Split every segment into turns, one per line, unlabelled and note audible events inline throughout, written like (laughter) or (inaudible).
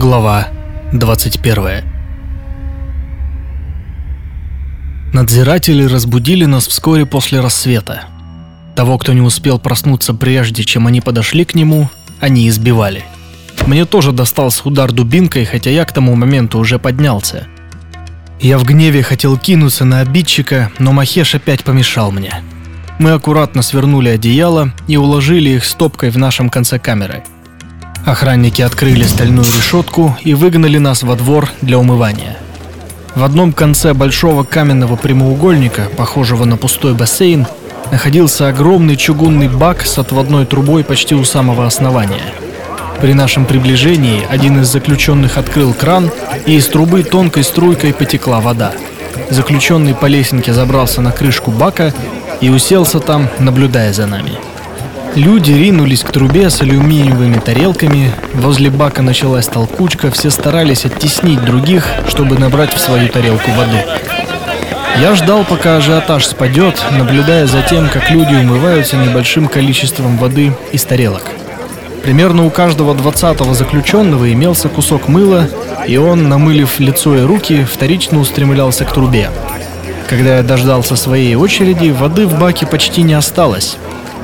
Глава 21 Надзиратели разбудили нас вскоре после рассвета. Того, кто не успел проснуться прежде, чем они подошли к нему, они избивали. Мне тоже достался удар дубинкой, хотя я к тому моменту уже поднялся. Я в гневе хотел кинуться на обидчика, но Махеш опять помешал мне. Мы аккуратно свернули одеяло и уложили их стопкой в нашем конце камеры – Охранники открыли стальную решетку и выгнали нас во двор для умывания. В одном конце большого каменного прямоугольника, похожего на пустой бассейн, находился огромный чугунный бак с отводной трубой почти у самого основания. При нашем приближении один из заключенных открыл кран, и из трубы тонкой струйкой потекла вода. Заключенный по лесенке забрался на крышку бака и уселся там, наблюдая за нами. Люди ринулись к трубе с алюминиевыми тарелками, возле бака началась толкучка, все старались оттеснить других, чтобы набрать в свою тарелку воды. Я ждал, пока ажиотаж спадет, наблюдая за тем, как люди умываются небольшим количеством воды из тарелок. Примерно у каждого двадцатого заключенного имелся кусок мыла, и он, намылив лицо и руки, вторично устремлялся к трубе. Когда я дождался своей очереди, воды в баке почти не осталось,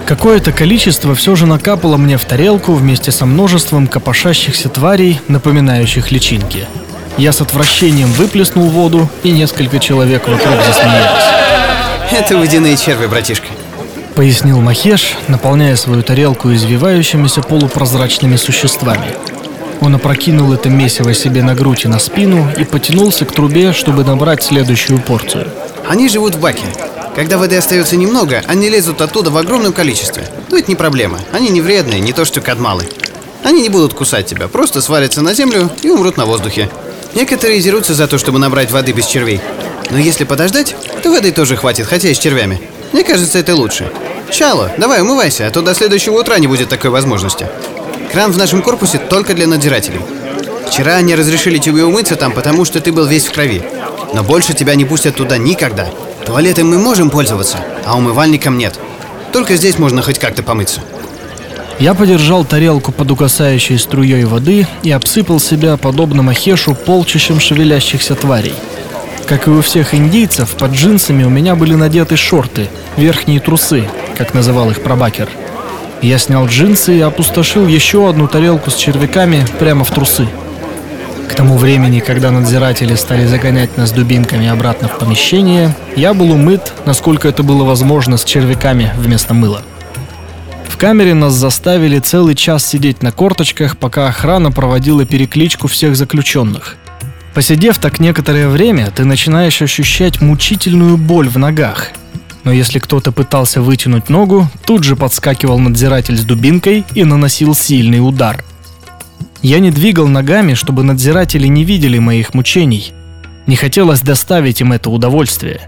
Какое-то количество все же накапало мне в тарелку вместе со множеством копошащихся тварей, напоминающих личинки. Я с отвращением выплеснул воду, и несколько человек вокруг засмеялись.
Это водяные черви, братишка.
Пояснил Махеш, наполняя свою тарелку извивающимися полупрозрачными существами. Он опрокинул это месиво себе на грудь и на спину и потянулся к трубе, чтобы набрать следующую порцию.
Они живут в баке. Когда воды остается немного, они лезут оттуда в огромном количестве. Но это не проблема. Они не вредные, не то что кадмалы. Они не будут кусать тебя, просто свалятся на землю и умрут на воздухе. Некоторые дерутся за то, чтобы набрать воды без червей. Но если подождать, то воды тоже хватит, хотя и с червями. Мне кажется, это лучше. Чало, давай умывайся, а то до следующего утра не будет такой возможности. Кран в нашем корпусе только для надзирателей. Вчера они разрешили тебе умыться там, потому что ты был весь в крови. Но больше тебя не пустят туда никогда. Туалетом мы можем пользоваться, а умывальником нет. Только здесь можно хоть как-то помыться.
Я подержал тарелку под угасающей струей воды и обсыпал себя, подобно махешу, полчищем шевелящихся тварей. Как и у всех индийцев, под джинсами у меня были надеты шорты, верхние трусы, как называл их пробакер. Я снял джинсы и опустошил еще одну тарелку с червяками прямо в трусы. К тому времени, когда надзиратели стали загонять нас дубинками обратно в помещение, я был умыт, насколько это было возможно, с червяками вместо мыла. В камере нас заставили целый час сидеть на корточках, пока охрана проводила перекличку всех заключенных. Посидев так некоторое время, ты начинаешь ощущать мучительную боль в ногах. Но если кто-то пытался вытянуть ногу, тут же подскакивал надзиратель с дубинкой и наносил сильный удар – я не двигал ногами, чтобы надзиратели не видели моих мучений. Не хотелось доставить им это удовольствие.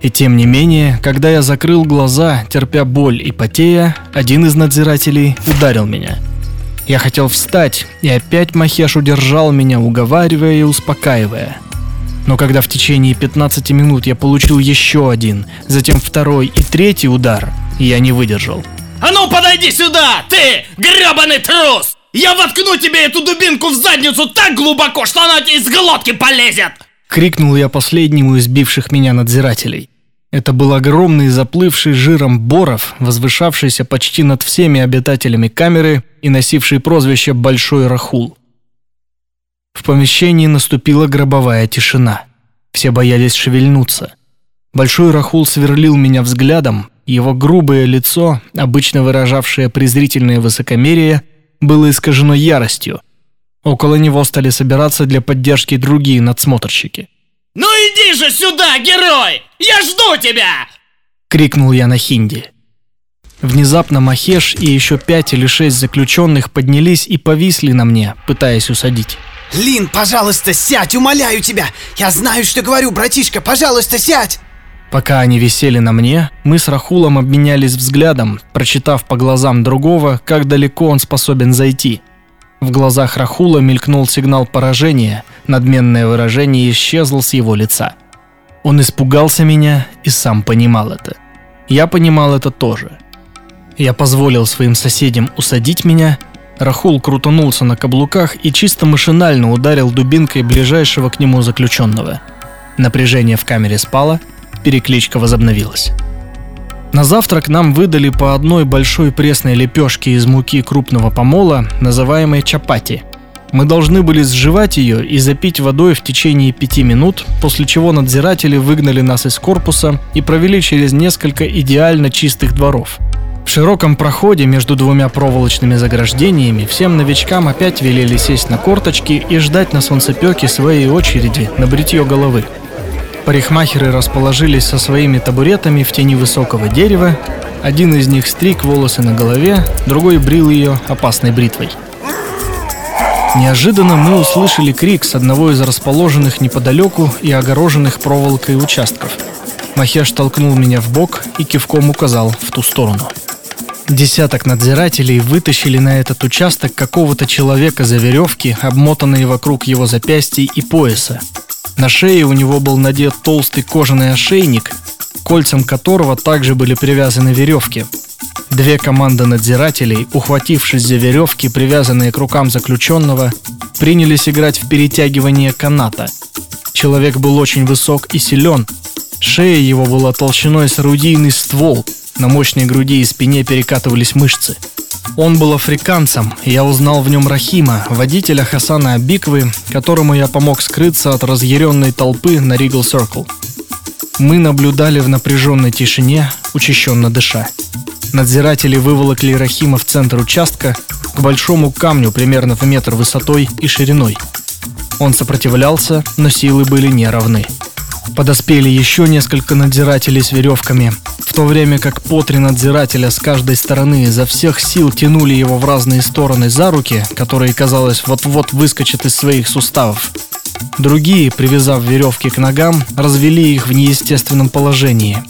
И тем не менее, когда я закрыл глаза, терпя боль и потея, один из надзирателей ударил меня. Я хотел встать, и опять Махеш удержал меня, уговаривая и успокаивая. Но когда в течение 15 минут я получил еще один, затем второй и третий удар, я не выдержал.
«А ну подойди сюда, ты, гребаный трус!» Я воткну тебе эту дубинку в задницу так глубоко, что она тебе из глотки полезет!»
Крикнул я последнему из бивших меня надзирателей. Это был огромный заплывший жиром Боров, возвышавшийся почти над всеми обитателями камеры и носивший прозвище «Большой Рахул». В помещении наступила гробовая тишина. Все боялись шевельнуться. Большой Рахул сверлил меня взглядом, его грубое лицо, обычно выражавшее презрительное высокомерие, было искажено яростью. Около него стали собираться для поддержки другие надсмотрщики.
«Ну иди же сюда, герой! Я жду тебя!»
Крикнул я на хинди. Внезапно Махеш и еще пять или шесть заключенных поднялись и повисли на мне, пытаясь усадить.
«Лин, пожалуйста, сядь, умоляю тебя! Я знаю, что говорю, братишка, пожалуйста, сядь!»
Пока они висели на мне, мы с Рахулом обменялись взглядом, прочитав по глазам другого, как далеко он способен зайти. В глазах Рахула мелькнул сигнал поражения, надменное выражение исчезло с его лица. Он испугался меня и сам понимал это. Я понимал это тоже. Я позволил своим соседям усадить меня, Рахул крутанулся на каблуках и чисто машинально ударил дубинкой ближайшего к нему заключенного. Напряжение в камере спало, перекличка возобновилась. На завтрак нам выдали по одной большой пресной лепешке из муки крупного помола, называемой чапати. Мы должны были сживать ее и запить водой в течение пяти минут, после чего надзиратели выгнали нас из корпуса и провели через несколько идеально чистых дворов – в широком проходе между двумя проволочными заграждениями всем новичкам опять велели сесть на корточки и ждать на солнцепеке своей очереди на бритье головы. Парикмахеры расположились со своими табуретами в тени высокого дерева. Один из них стриг волосы на голове, другой брил ее опасной бритвой. Неожиданно мы услышали крик с одного из расположенных неподалеку и огороженных проволокой участков. Махеш толкнул меня в бок и кивком указал в ту сторону. Десяток надзирателей вытащили на этот участок какого-то человека за веревки, обмотанные вокруг его запястья и пояса. На шее у него был надет толстый кожаный ошейник, кольцам которого также были привязаны веревки. Две команды надзирателей, ухватившись за веревки, привязанные к рукам заключенного, принялись играть в перетягивание каната. Человек был очень высок и силен. Шея его была толщиной с орудийный ствол – на мощной груди и спине перекатывались мышцы. Он был африканцем, и я узнал в нем Рахима, водителя Хасана Абиквы, которому я помог скрыться от разъяренной толпы на Ригл Circle. Мы наблюдали в напряженной тишине, учащенно дыша. Надзиратели выволокли Рахима в центр участка, к большому камню примерно в метр высотой и шириной. Он сопротивлялся, но силы были неравны. Подоспели еще несколько надзирателей с веревками, в то время как по три надзирателя с каждой стороны изо всех сил тянули его в разные стороны за руки, которые, казалось, вот-вот выскочат из своих суставов. Другие, привязав веревки к ногам, развели их в неестественном положении.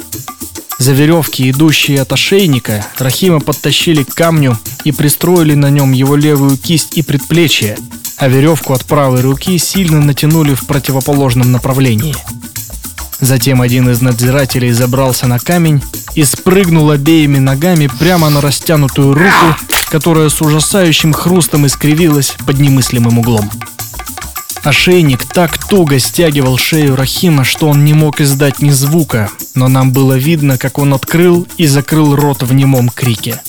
За веревки, идущие от ошейника, Рахима подтащили к камню и пристроили на нем его левую кисть и предплечье, а веревку от правой руки сильно натянули в противоположном направлении – Затем один из надзирателей забрался на камень и спрыгнул обеими ногами прямо на растянутую руку, которая с ужасающим хрустом искривилась под немыслимым углом. Ошейник так туго стягивал шею Рахима, что он не мог издать ни звука, но нам было видно, как он открыл и закрыл рот в немом крике.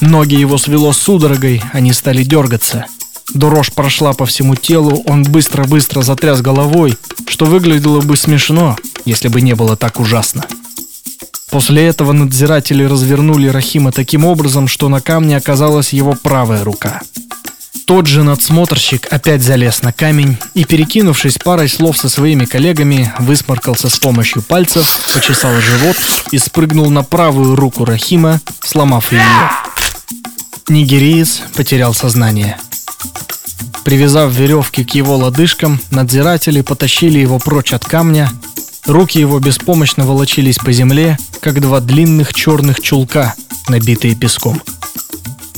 Ноги его свело судорогой, они стали дергаться – Дрожь прошла по всему телу, он быстро-быстро затряс головой, что выглядело бы смешно, если бы не было так ужасно. После этого надзиратели развернули Рахима таким образом, что на камне оказалась его правая рука. Тот же надсмотрщик опять залез на камень и, перекинувшись парой слов со своими коллегами, высморкался с помощью пальцев, почесал живот и спрыгнул на правую руку Рахима, сломав ее. Нигериец потерял сознание – Привязав веревки к его лодыжкам, надзиратели потащили его прочь от камня. Руки его беспомощно волочились по земле, как два длинных черных чулка, набитые песком.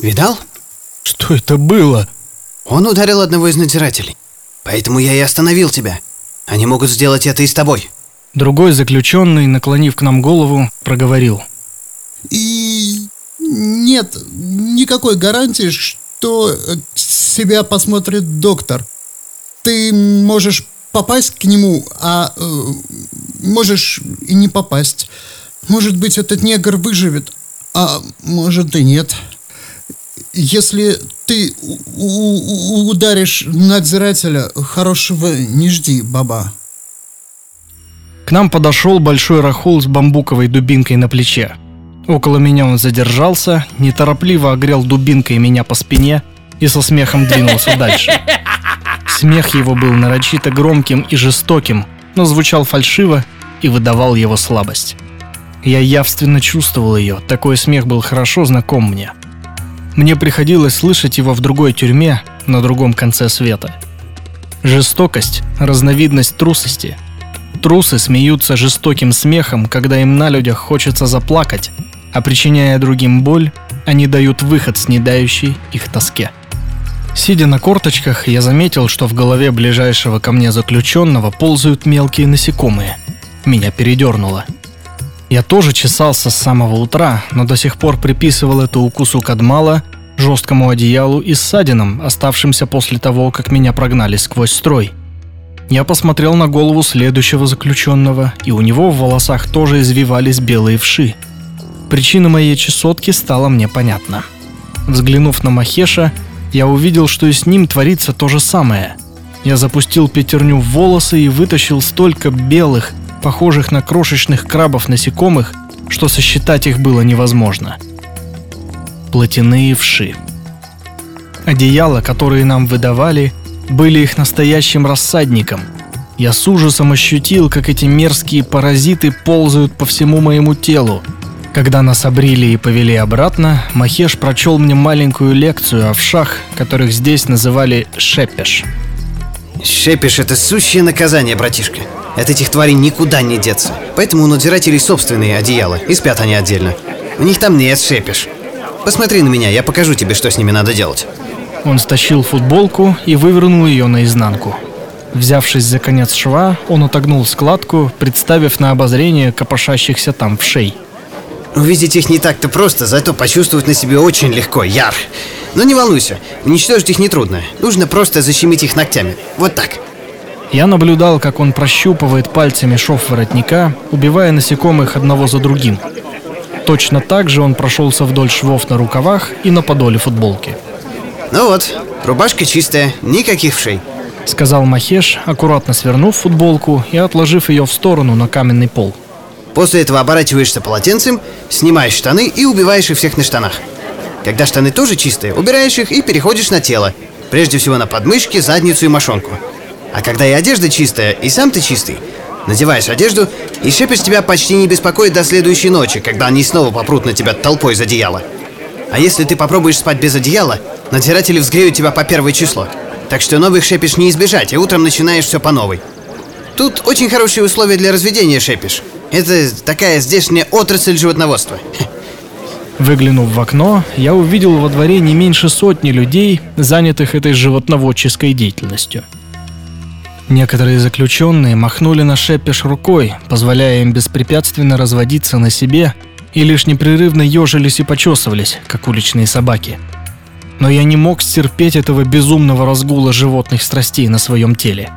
Видал?
Что это было?
Он ударил одного из надзирателей. Поэтому я и остановил тебя. Они могут сделать это и с тобой.
Другой заключенный, наклонив к нам голову, проговорил.
И нет никакой гарантии, что себя посмотрит доктор. Ты можешь попасть к нему, а э, можешь и не попасть. Может быть, этот негр выживет, а может и нет. Если ты ударишь надзирателя, хорошего не жди, баба.
К нам подошел большой рахул с бамбуковой дубинкой на плече. Около меня он задержался, неторопливо огрел дубинкой меня по спине – и со смехом двинулся дальше. Смех его был нарочито громким и жестоким, но звучал фальшиво и выдавал его слабость. Я явственно чувствовал ее, такой смех был хорошо знаком мне. Мне приходилось слышать его в другой тюрьме, на другом конце света. Жестокость – разновидность трусости. Трусы смеются жестоким смехом, когда им на людях хочется заплакать, а причиняя другим боль, они дают выход снедающей их тоске. Сидя на корточках, я заметил, что в голове ближайшего ко мне заключенного ползают мелкие насекомые. Меня передернуло. Я тоже чесался с самого утра, но до сих пор приписывал это укусу кадмала жесткому одеялу и ссадинам, оставшимся после того, как меня прогнали сквозь строй. Я посмотрел на голову следующего заключенного, и у него в волосах тоже извивались белые вши. Причина моей чесотки стала мне понятна. Взглянув на Махеша, я увидел, что и с ним творится то же самое. Я запустил пятерню в волосы и вытащил столько белых, похожих на крошечных крабов насекомых, что сосчитать их было невозможно. Плотяные вши. Одеяла, которые нам выдавали, были их настоящим рассадником. Я с ужасом ощутил, как эти мерзкие паразиты ползают по всему моему телу. Когда нас обрили и повели обратно, Махеш прочел мне маленькую лекцию о вшах, которых здесь называли шепеш.
Шепиш — это сущее наказание, братишка. От этих тварей никуда не деться. Поэтому у надзирателей собственные одеяла, и спят они отдельно. У них там нет шепиш. Посмотри на меня, я покажу тебе, что с ними надо делать.
Он стащил футболку и вывернул ее наизнанку. Взявшись за конец шва, он отогнул складку, представив на обозрение копошащихся там вшей.
Увидеть их не так-то просто, зато почувствовать на себе очень легко, яр. Но не волнуйся, уничтожить их нетрудно. Нужно просто защемить их ногтями. Вот так.
Я наблюдал, как он прощупывает пальцами шов воротника, убивая насекомых одного за другим. Точно так же он прошелся вдоль швов на рукавах и на подоле футболки.
Ну вот, рубашка чистая, никаких вшей.
Сказал Махеш, аккуратно свернув футболку и отложив ее в сторону на каменный пол.
После этого оборачиваешься полотенцем, снимаешь штаны и убиваешь их всех на штанах. Когда штаны тоже чистые, убираешь их и переходишь на тело. Прежде всего на подмышки, задницу и мошонку. А когда и одежда чистая, и сам ты чистый, надеваешь одежду, и шепец тебя почти не беспокоит до следующей ночи, когда они снова попрут на тебя толпой из одеяла. А если ты попробуешь спать без одеяла, надзиратели взгреют тебя по первое число. Так что новых шепиш не избежать, и утром начинаешь все по новой. Тут очень хорошие условия для разведения шепиш. Это такая здешняя отрасль животноводства.
Выглянув в окно, я увидел во дворе не меньше сотни людей, занятых этой животноводческой деятельностью. Некоторые заключенные махнули на шепеш рукой, позволяя им беспрепятственно разводиться на себе, и лишь непрерывно ежились и почесывались, как уличные собаки. Но я не мог стерпеть этого безумного разгула животных страстей на своем теле.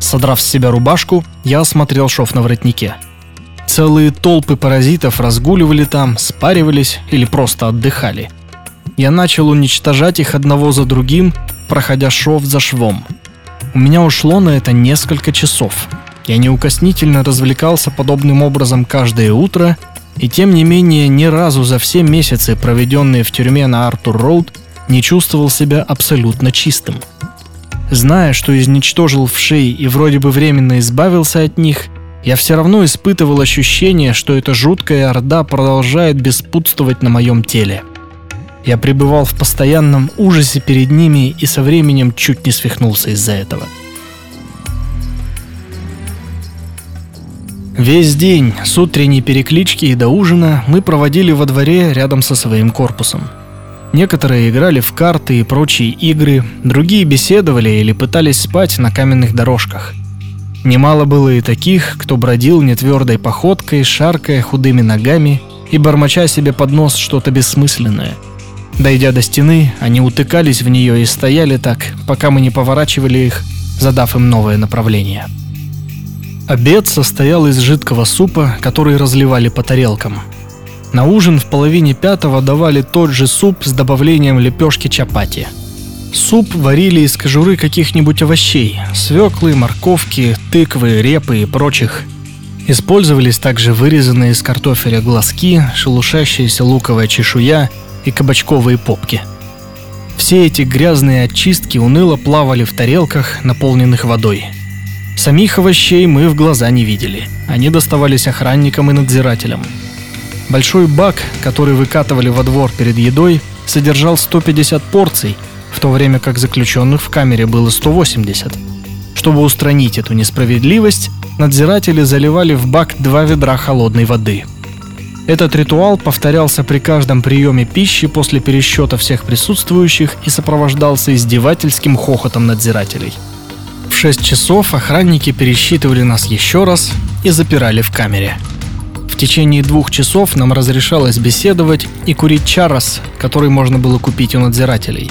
Содрав с себя рубашку, я осмотрел шов на воротнике – Целые толпы паразитов разгуливали там, спаривались или просто отдыхали. Я начал уничтожать их одного за другим, проходя шов за швом. У меня ушло на это несколько часов. Я неукоснительно развлекался подобным образом каждое утро, и тем не менее ни разу за все месяцы, проведенные в тюрьме на Артур-Роуд, не чувствовал себя абсолютно чистым. Зная, что изничтожил в шее и вроде бы временно избавился от них – я все равно испытывал ощущение, что эта жуткая орда продолжает беспутствовать на моем теле. Я пребывал в постоянном ужасе перед ними и со временем чуть не свихнулся из-за этого. Весь день, с утренней переклички и до ужина, мы проводили во дворе рядом со своим корпусом. Некоторые играли в карты и прочие игры, другие беседовали или пытались спать на каменных дорожках – Немало было и таких, кто бродил нетвердой походкой, шаркая худыми ногами и бормоча себе под нос что-то бессмысленное. Дойдя до стены, они утыкались в нее и стояли так, пока мы не поворачивали их, задав им новое направление. Обед состоял из жидкого супа, который разливали по тарелкам. На ужин в половине пятого давали тот же суп с добавлением лепешки чапати – Суп варили из кожуры каких-нибудь овощей – свеклы, морковки, тыквы, репы и прочих. Использовались также вырезанные из картофеля глазки, шелушащаяся луковая чешуя и кабачковые попки. Все эти грязные очистки уныло плавали в тарелках, наполненных водой. Самих овощей мы в глаза не видели. Они доставались охранникам и надзирателям. Большой бак, который выкатывали во двор перед едой, содержал 150 порций – то время как заключенных в камере было 180. Чтобы устранить эту несправедливость, надзиратели заливали в бак два ведра холодной воды. Этот ритуал повторялся при каждом приеме пищи после пересчета всех присутствующих и сопровождался издевательским хохотом надзирателей. В 6 часов охранники пересчитывали нас еще раз и запирали в камере. В течение двух часов нам разрешалось беседовать и курить чарос, который можно было купить у надзирателей.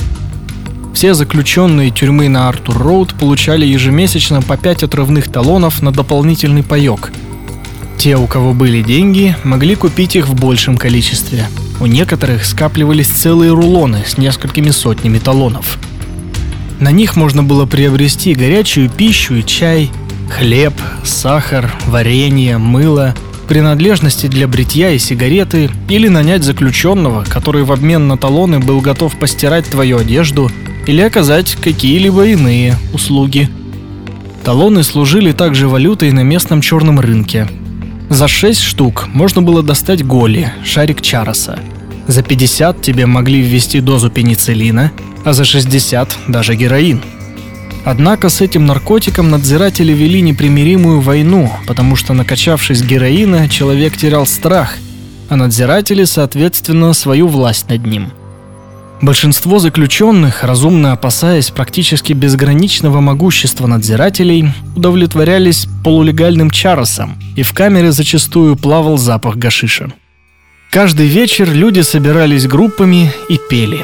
Все заключенные тюрьмы на Артур-Роуд получали ежемесячно по 5 отрывных талонов на дополнительный паёк. Те, у кого были деньги, могли купить их в большем количестве. У некоторых скапливались целые рулоны с несколькими сотнями талонов. На них можно было приобрести горячую пищу и чай, хлеб, сахар, варенье, мыло, принадлежности для бритья и сигареты или нанять заключенного, который в обмен на талоны был готов постирать твою одежду или оказать какие-либо иные услуги. Талоны служили также валютой на местном черном рынке. За 6 штук можно было достать голи, шарик чароса. За 50 тебе могли ввести дозу пенициллина, а за 60 даже героин. Однако с этим наркотиком надзиратели вели непримиримую войну, потому что накачавшись героина, человек терял страх, а надзиратели, соответственно, свою власть над ним – Большинство заключенных, разумно опасаясь практически безграничного могущества надзирателей, удовлетворялись полулегальным чаросом, и в камере зачастую плавал запах гашиша. Каждый вечер люди собирались группами и пели.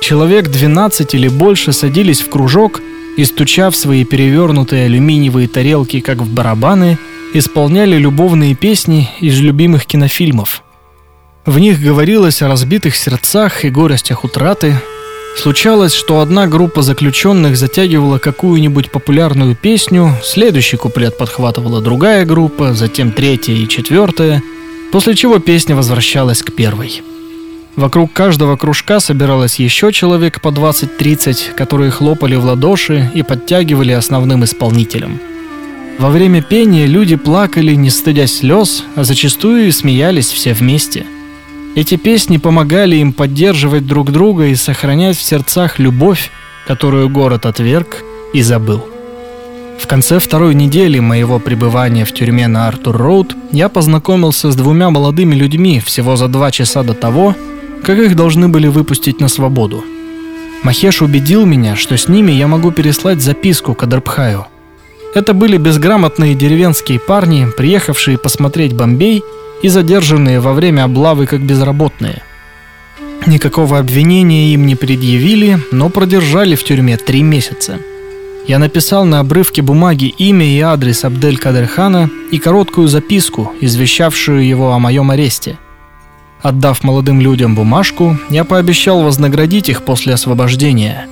Человек 12 или больше садились в кружок и, стуча в свои перевернутые алюминиевые тарелки, как в барабаны, исполняли любовные песни из любимых кинофильмов – в них говорилось о разбитых сердцах и горестях утраты. Случалось, что одна группа заключенных затягивала какую-нибудь популярную песню, следующий куплет подхватывала другая группа, затем третья и четвертая, после чего песня возвращалась к первой. Вокруг каждого кружка собиралось еще человек по 20-30, которые хлопали в ладоши и подтягивали основным исполнителем. Во время пения люди плакали, не стыдясь слез, а зачастую и смеялись все вместе – эти песни помогали им поддерживать друг друга и сохранять в сердцах любовь, которую город отверг и забыл. В конце второй недели моего пребывания в тюрьме на Артур-Роуд я познакомился с двумя молодыми людьми всего за два часа до того, как их должны были выпустить на свободу. Махеш убедил меня, что с ними я могу переслать записку Кадрбхаю. Это были безграмотные деревенские парни, приехавшие посмотреть Бомбей и задержанные во время облавы как безработные. Никакого обвинения им не предъявили, но продержали в тюрьме три месяца. Я написал на обрывке бумаги имя и адрес Абдель Кадерхана и короткую записку, извещавшую его о моем аресте. Отдав молодым людям бумажку, я пообещал вознаградить их после освобождения.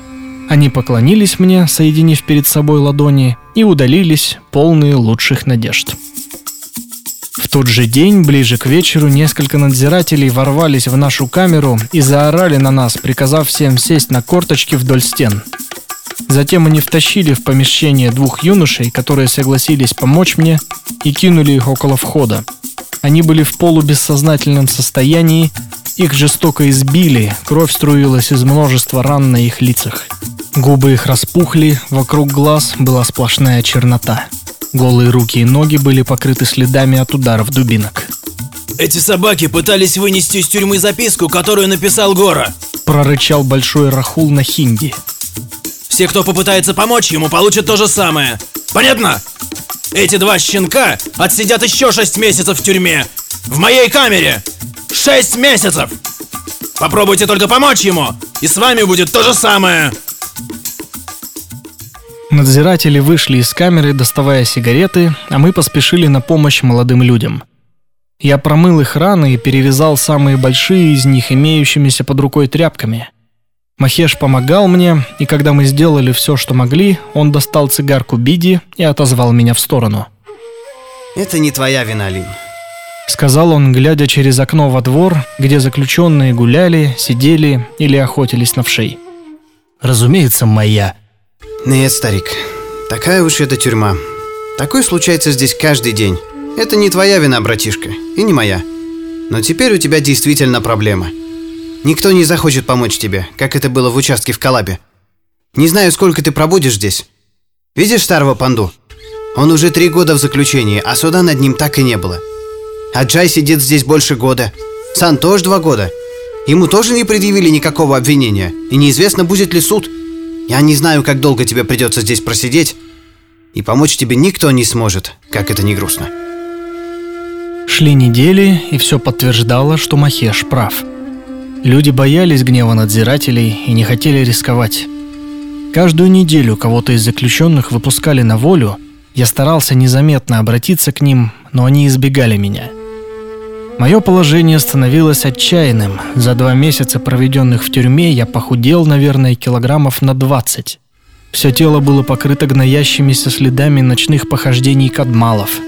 Они поклонились мне, соединив перед собой ладони, и удалились, полные лучших надежд. Тот же день, ближе к вечеру, несколько надзирателей ворвались в нашу камеру и заорали на нас, приказав всем сесть на корточки вдоль стен. Затем они втащили в помещение двух юношей, которые согласились помочь мне, и кинули их около входа. Они были в полубессознательном состоянии, их жестоко избили, кровь струилась из множества ран на их лицах. Губы их распухли, вокруг глаз была сплошная чернота. Голые руки и ноги были покрыты следами от ударов дубинок.
Эти собаки пытались вынести из тюрьмы записку, которую написал Гора.
Прорычал большой Рахул на хинди.
Все, кто попытается помочь ему, получат то же самое. Понятно? Эти два щенка отсидят еще шесть месяцев в тюрьме. В моей камере. Шесть месяцев! Попробуйте только помочь ему, и с вами будет то же самое.
Надзиратели вышли из камеры, доставая сигареты, а мы поспешили на помощь молодым людям. Я промыл их раны и перевязал самые большие из них имеющимися под рукой тряпками. Махеш помогал мне, и когда мы сделали все, что могли, он достал цигарку Биди и отозвал меня в сторону.
«Это не твоя вина, Лин», —
сказал он, глядя через окно во двор, где заключенные гуляли, сидели или охотились на вшей.
«Разумеется, моя»,
нет, старик, такая уж эта тюрьма. Такое случается здесь каждый день. Это не твоя вина, братишка, и не моя. Но теперь у тебя действительно проблема. Никто не захочет помочь тебе, как это было в участке в Калабе. Не знаю, сколько ты пробудешь здесь. Видишь старого панду? Он уже три года в заключении, а суда над ним так и не было. А Джай сидит здесь больше года. Сан тоже два года. Ему тоже не предъявили никакого обвинения, и неизвестно, будет ли суд – я не знаю, как долго тебе придется здесь просидеть, и помочь тебе никто не сможет, как это не грустно.
Шли недели, и все подтверждало, что Махеш прав. Люди боялись гнева надзирателей и не хотели рисковать. Каждую неделю кого-то из заключенных выпускали на волю, я старался незаметно обратиться к ним, но они избегали меня. Мое положение становилось отчаянным. За два месяца, проведенных в тюрьме, я похудел, наверное, килограммов на 20. Все тело было покрыто гноящимися следами ночных похождений кадмалов.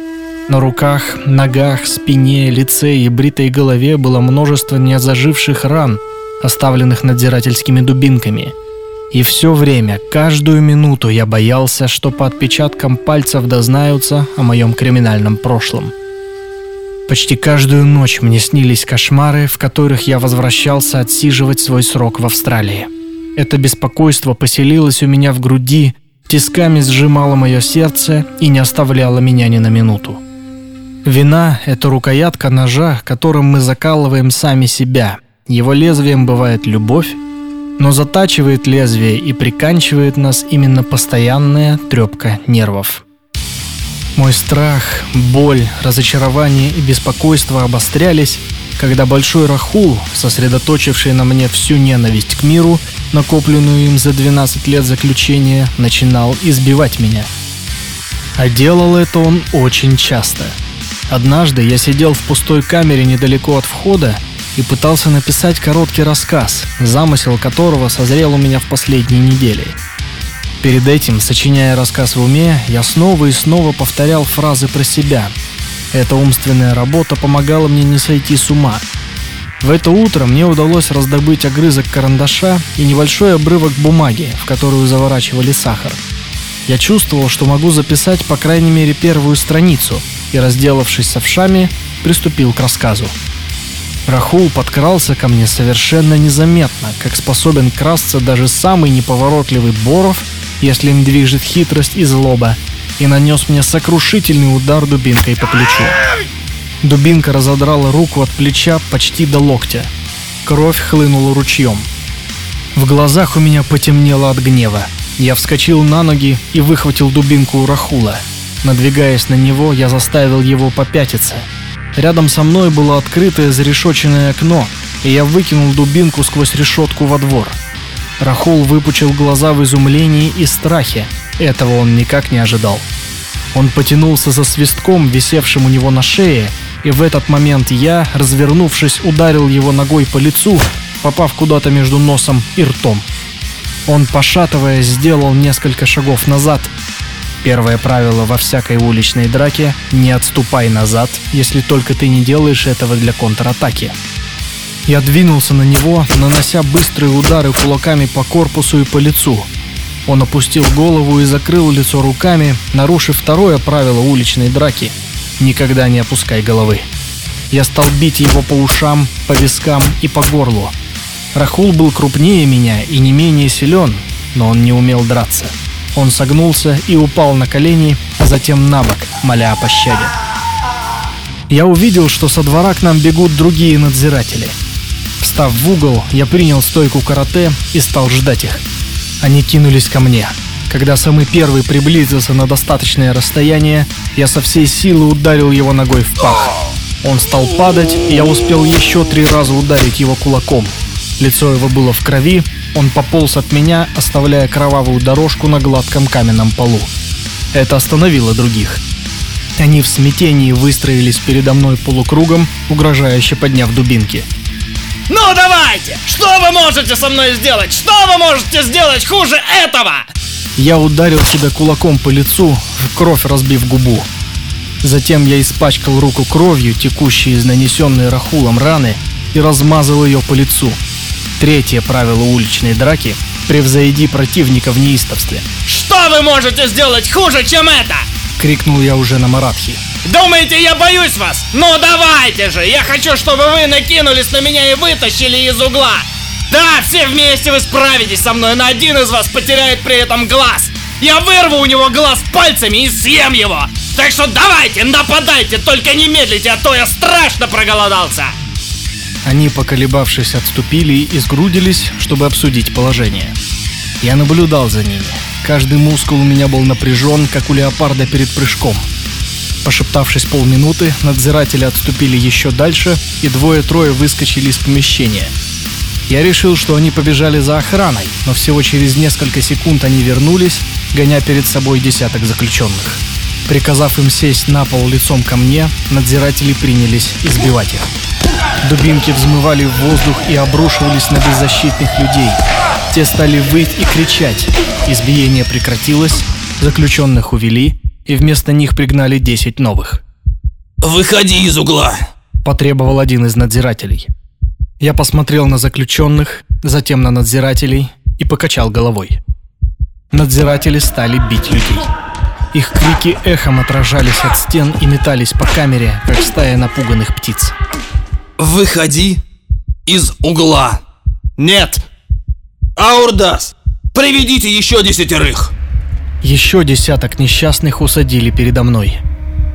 На руках, ногах, спине, лице и бритой голове было множество незаживших ран, оставленных надзирательскими дубинками. И все время, каждую минуту я боялся, что по отпечаткам пальцев дознаются о моем криминальном прошлом. Почти каждую ночь мне снились кошмары, в которых я возвращался отсиживать свой срок в Австралии. Это беспокойство поселилось у меня в груди, тисками сжимало мое сердце и не оставляло меня ни на минуту. Вина – это рукоятка ножа, которым мы закалываем сами себя. Его лезвием бывает любовь, но затачивает лезвие и приканчивает нас именно постоянная трепка нервов. Мой страх, боль, разочарование и беспокойство обострялись, когда Большой Рахул, сосредоточивший на мне всю ненависть к миру, накопленную им за 12 лет заключения, начинал избивать меня. А делал это он очень часто. Однажды я сидел в пустой камере недалеко от входа и пытался написать короткий рассказ, замысел которого созрел у меня в последние недели. Перед этим, сочиняя рассказ в уме, я снова и снова повторял фразы про себя, эта умственная работа помогала мне не сойти с ума. В это утро мне удалось раздобыть огрызок карандаша и небольшой обрывок бумаги, в которую заворачивали сахар. Я чувствовал, что могу записать по крайней мере первую страницу, и, разделавшись с овшами, приступил к рассказу. Рахул подкрался ко мне совершенно незаметно, как способен красться даже самый неповоротливый Боров, если им движет хитрость и злоба, и нанес мне сокрушительный удар дубинкой по плечу. Дубинка разодрала руку от плеча почти до локтя. Кровь хлынула ручьем. В глазах у меня потемнело от гнева. Я вскочил на ноги и выхватил дубинку у Рахула. Надвигаясь на него, я заставил его попятиться. Рядом со мной было открытое зарешоченное окно, и я выкинул дубинку сквозь решетку во двор. Рахул выпучил глаза в изумлении и страхе, этого он никак не ожидал. Он потянулся за свистком, висевшим у него на шее, и в этот момент я, развернувшись, ударил его ногой по лицу, попав куда-то между носом и ртом. Он, пошатываясь, сделал несколько шагов назад. Первое правило во всякой уличной драке – не отступай назад, если только ты не делаешь этого для контратаки. Я двинулся на него, нанося быстрые удары кулаками по корпусу и по лицу – он опустил голову и закрыл лицо руками, нарушив второе правило уличной драки – никогда не опускай головы. Я стал бить его по ушам, по вискам и по горлу. Рахул был крупнее меня и не менее силен, но он не умел драться. Он согнулся и упал на колени, а затем на бок, моля о пощаде. Я увидел, что со двора к нам бегут другие надзиратели. Встав в угол, я принял стойку карате и стал ждать их. Они кинулись ко мне. Когда самый первый приблизился на достаточное расстояние, я со всей силы ударил его ногой в пах. Он стал падать, и я успел еще три раза ударить его кулаком. Лицо его было в крови, он пополз от меня, оставляя кровавую дорожку на гладком каменном полу. Это остановило других. Они в смятении выстроились передо мной полукругом, угрожающе подняв дубинки.
Ну давайте! Что вы можете со мной сделать? Что вы можете сделать хуже этого?
Я ударил себя кулаком по лицу, в кровь разбив губу. Затем я испачкал руку кровью, текущей из нанесенной Рахулом раны, и размазал ее по лицу. Третье правило уличной драки – превзойди противника в неистовстве.
Что вы можете сделать хуже, чем это?
Крикнул я уже на маратхи.
Думаете, я боюсь вас? Ну давайте же! Я хочу, чтобы вы накинулись на меня и вытащили из угла! Да, все вместе вы справитесь со мной, но один из вас потеряет при этом глаз! Я вырву у него глаз пальцами и съем его! Так что давайте, нападайте, только не медлите, а то я страшно проголодался!
Они, поколебавшись, отступили и сгрудились, чтобы обсудить положение. Я наблюдал за ними. Каждый мускул у меня был напряжен, как у леопарда перед прыжком – Пошептавшись полминуты, надзиратели отступили еще дальше, и двое-трое выскочили из помещения. Я решил, что они побежали за охраной, но всего через несколько секунд они вернулись, гоня перед собой десяток заключенных. Приказав им сесть на пол лицом ко мне, надзиратели принялись избивать их. Дубинки взмывали в воздух и обрушивались на беззащитных людей. Те стали выть и кричать. Избиение прекратилось, заключенных увели, и вместо них пригнали 10 новых.
Выходи из угла!
Потребовал один из надзирателей. Я посмотрел на заключенных, затем на надзирателей и покачал головой. Надзиратели стали бить людей. Их крики эхом отражались от стен и метались по камере, как стая напуганных птиц.
Выходи из угла! Нет! Аурдас! Приведите еще десятерых!
Еще десяток несчастных усадили передо мной.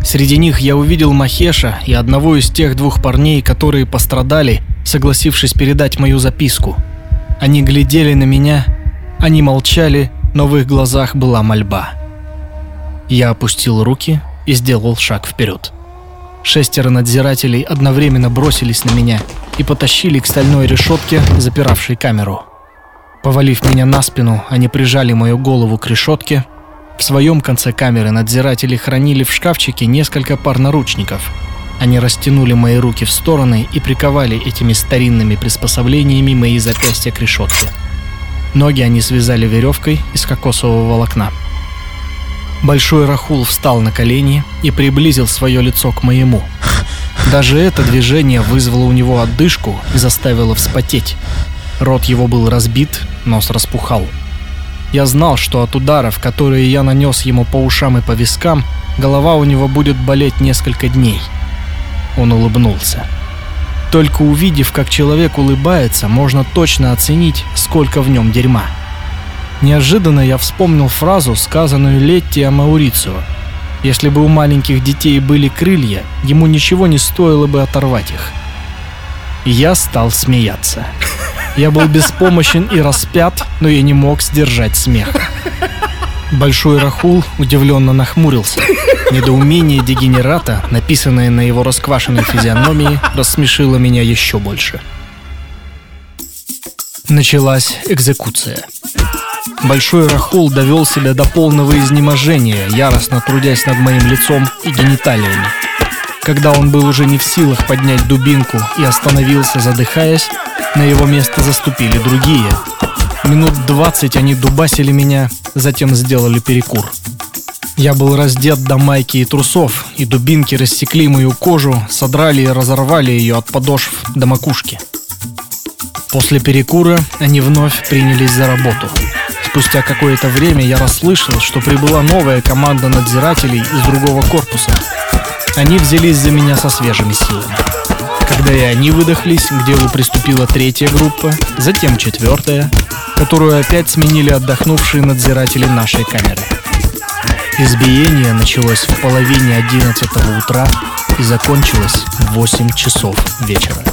Среди них я увидел Махеша и одного из тех двух парней, которые пострадали, согласившись передать мою записку. Они глядели на меня, они молчали, но в их глазах была мольба. Я опустил руки и сделал шаг вперед. Шестеро надзирателей одновременно бросились на меня и потащили к стальной решетке, запиравшей камеру. Повалив меня на спину, они прижали мою голову к решетке. В своем конце камеры надзиратели хранили в шкафчике несколько пар наручников. Они растянули мои руки в стороны и приковали этими старинными приспособлениями мои запястья к решетке. Ноги они связали веревкой из кокосового волокна. Большой Рахул встал на колени и приблизил свое лицо к моему. Даже это движение вызвало у него отдышку и заставило вспотеть. Рот его был разбит, нос распухал. Я знал, что от ударов, которые я нанес ему по ушам и по вискам, голова у него будет болеть несколько дней. Он улыбнулся. Только увидев, как человек улыбается, можно точно оценить, сколько в нем дерьма. Неожиданно я вспомнил фразу, сказанную Летти о Маурицио. Если бы у маленьких детей были крылья, ему ничего не стоило бы оторвать их. Я стал смеяться. Я был беспомощен и распят, но я не мог сдержать смех. Большой Рахул удивленно нахмурился. Недоумение дегенерата, написанное на его расквашенной физиономии, рассмешило меня еще больше. Началась экзекуция. Большой Рахул довел себя до полного изнеможения, яростно трудясь над моим лицом и гениталиями. Когда он был уже не в силах поднять дубинку и остановился, задыхаясь, на его место заступили другие. Минут двадцать они дубасили меня, затем сделали перекур. Я был раздет до майки и трусов, и дубинки рассекли мою кожу, содрали и разорвали ее от подошв до макушки. После перекура они вновь принялись за работу. Спустя какое-то время я расслышал, что прибыла новая команда надзирателей из другого корпуса. Они взялись за меня со свежими силами. Когда и они выдохлись, к делу приступила третья группа, затем четвертая, которую опять сменили отдохнувшие надзиратели нашей камеры. Избиение началось в половине одиннадцатого утра и закончилось в 8 часов вечера.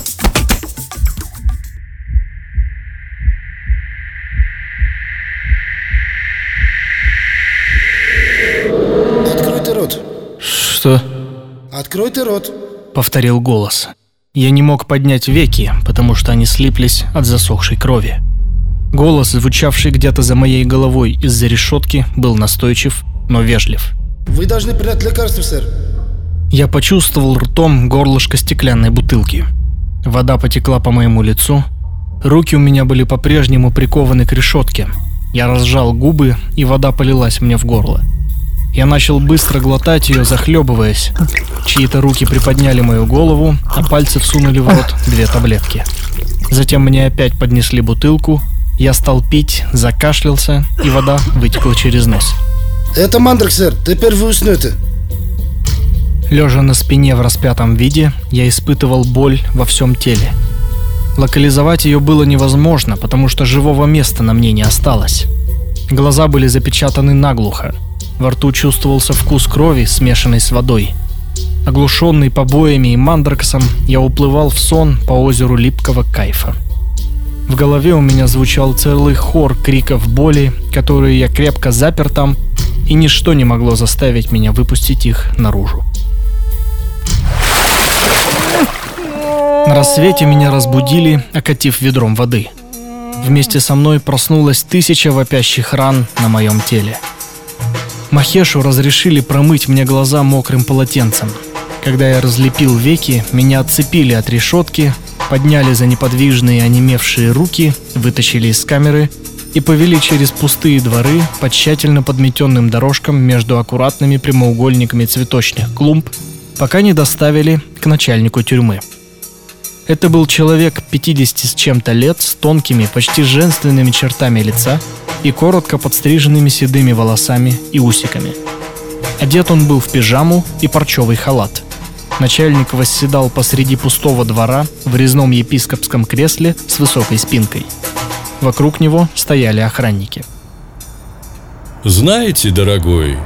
Открой ты рот.
Что?
Открой ты рот.
Повторил голос. Я не мог поднять веки, потому что они слиплись от засохшей крови. Голос, звучавший где-то за моей головой из-за решетки, был настойчив, но вежлив.
Вы должны принять лекарство, сэр.
Я почувствовал ртом горлышко стеклянной бутылки. Вода потекла по моему лицу. Руки у меня были по-прежнему прикованы к решетке. Я разжал губы, и вода полилась мне в горло. Я начал быстро глотать ее, захлебываясь. Чьи-то руки приподняли мою голову, а пальцы всунули в рот две таблетки. Затем мне опять поднесли бутылку. Я стал пить, закашлялся, и вода вытекла через нос.
Это мандрак, сэр. Теперь вы уснете.
Лежа на спине в распятом виде, я испытывал боль во всем теле. Локализовать ее было невозможно, потому что живого места на мне не осталось. Глаза были запечатаны наглухо. Во рту чувствовался вкус крови, смешанной с водой. Оглушенный побоями и мандраксом, я уплывал в сон по озеру липкого кайфа. В голове у меня звучал целый хор криков боли, которые я крепко запер там и ничто не могло заставить меня выпустить их наружу. На рассвете меня разбудили, окатив ведром воды. Вместе со мной проснулась тысяча вопящих ран на моем теле. Махешу разрешили промыть мне глаза мокрым полотенцем. Когда я разлепил веки, меня отцепили от решетки, подняли за неподвижные онемевшие руки, вытащили из камеры и повели через пустые дворы по тщательно подметенным дорожкам между аккуратными прямоугольниками цветочных клумб, пока не доставили к начальнику тюрьмы. Это был человек 50 с чем-то лет с тонкими, почти женственными чертами лица и коротко подстриженными седыми волосами и усиками. Одет он был в пижаму и парчевый халат. Начальник восседал посреди пустого двора в резном епископском кресле с высокой спинкой. Вокруг него стояли охранники.
Знаете, дорогой,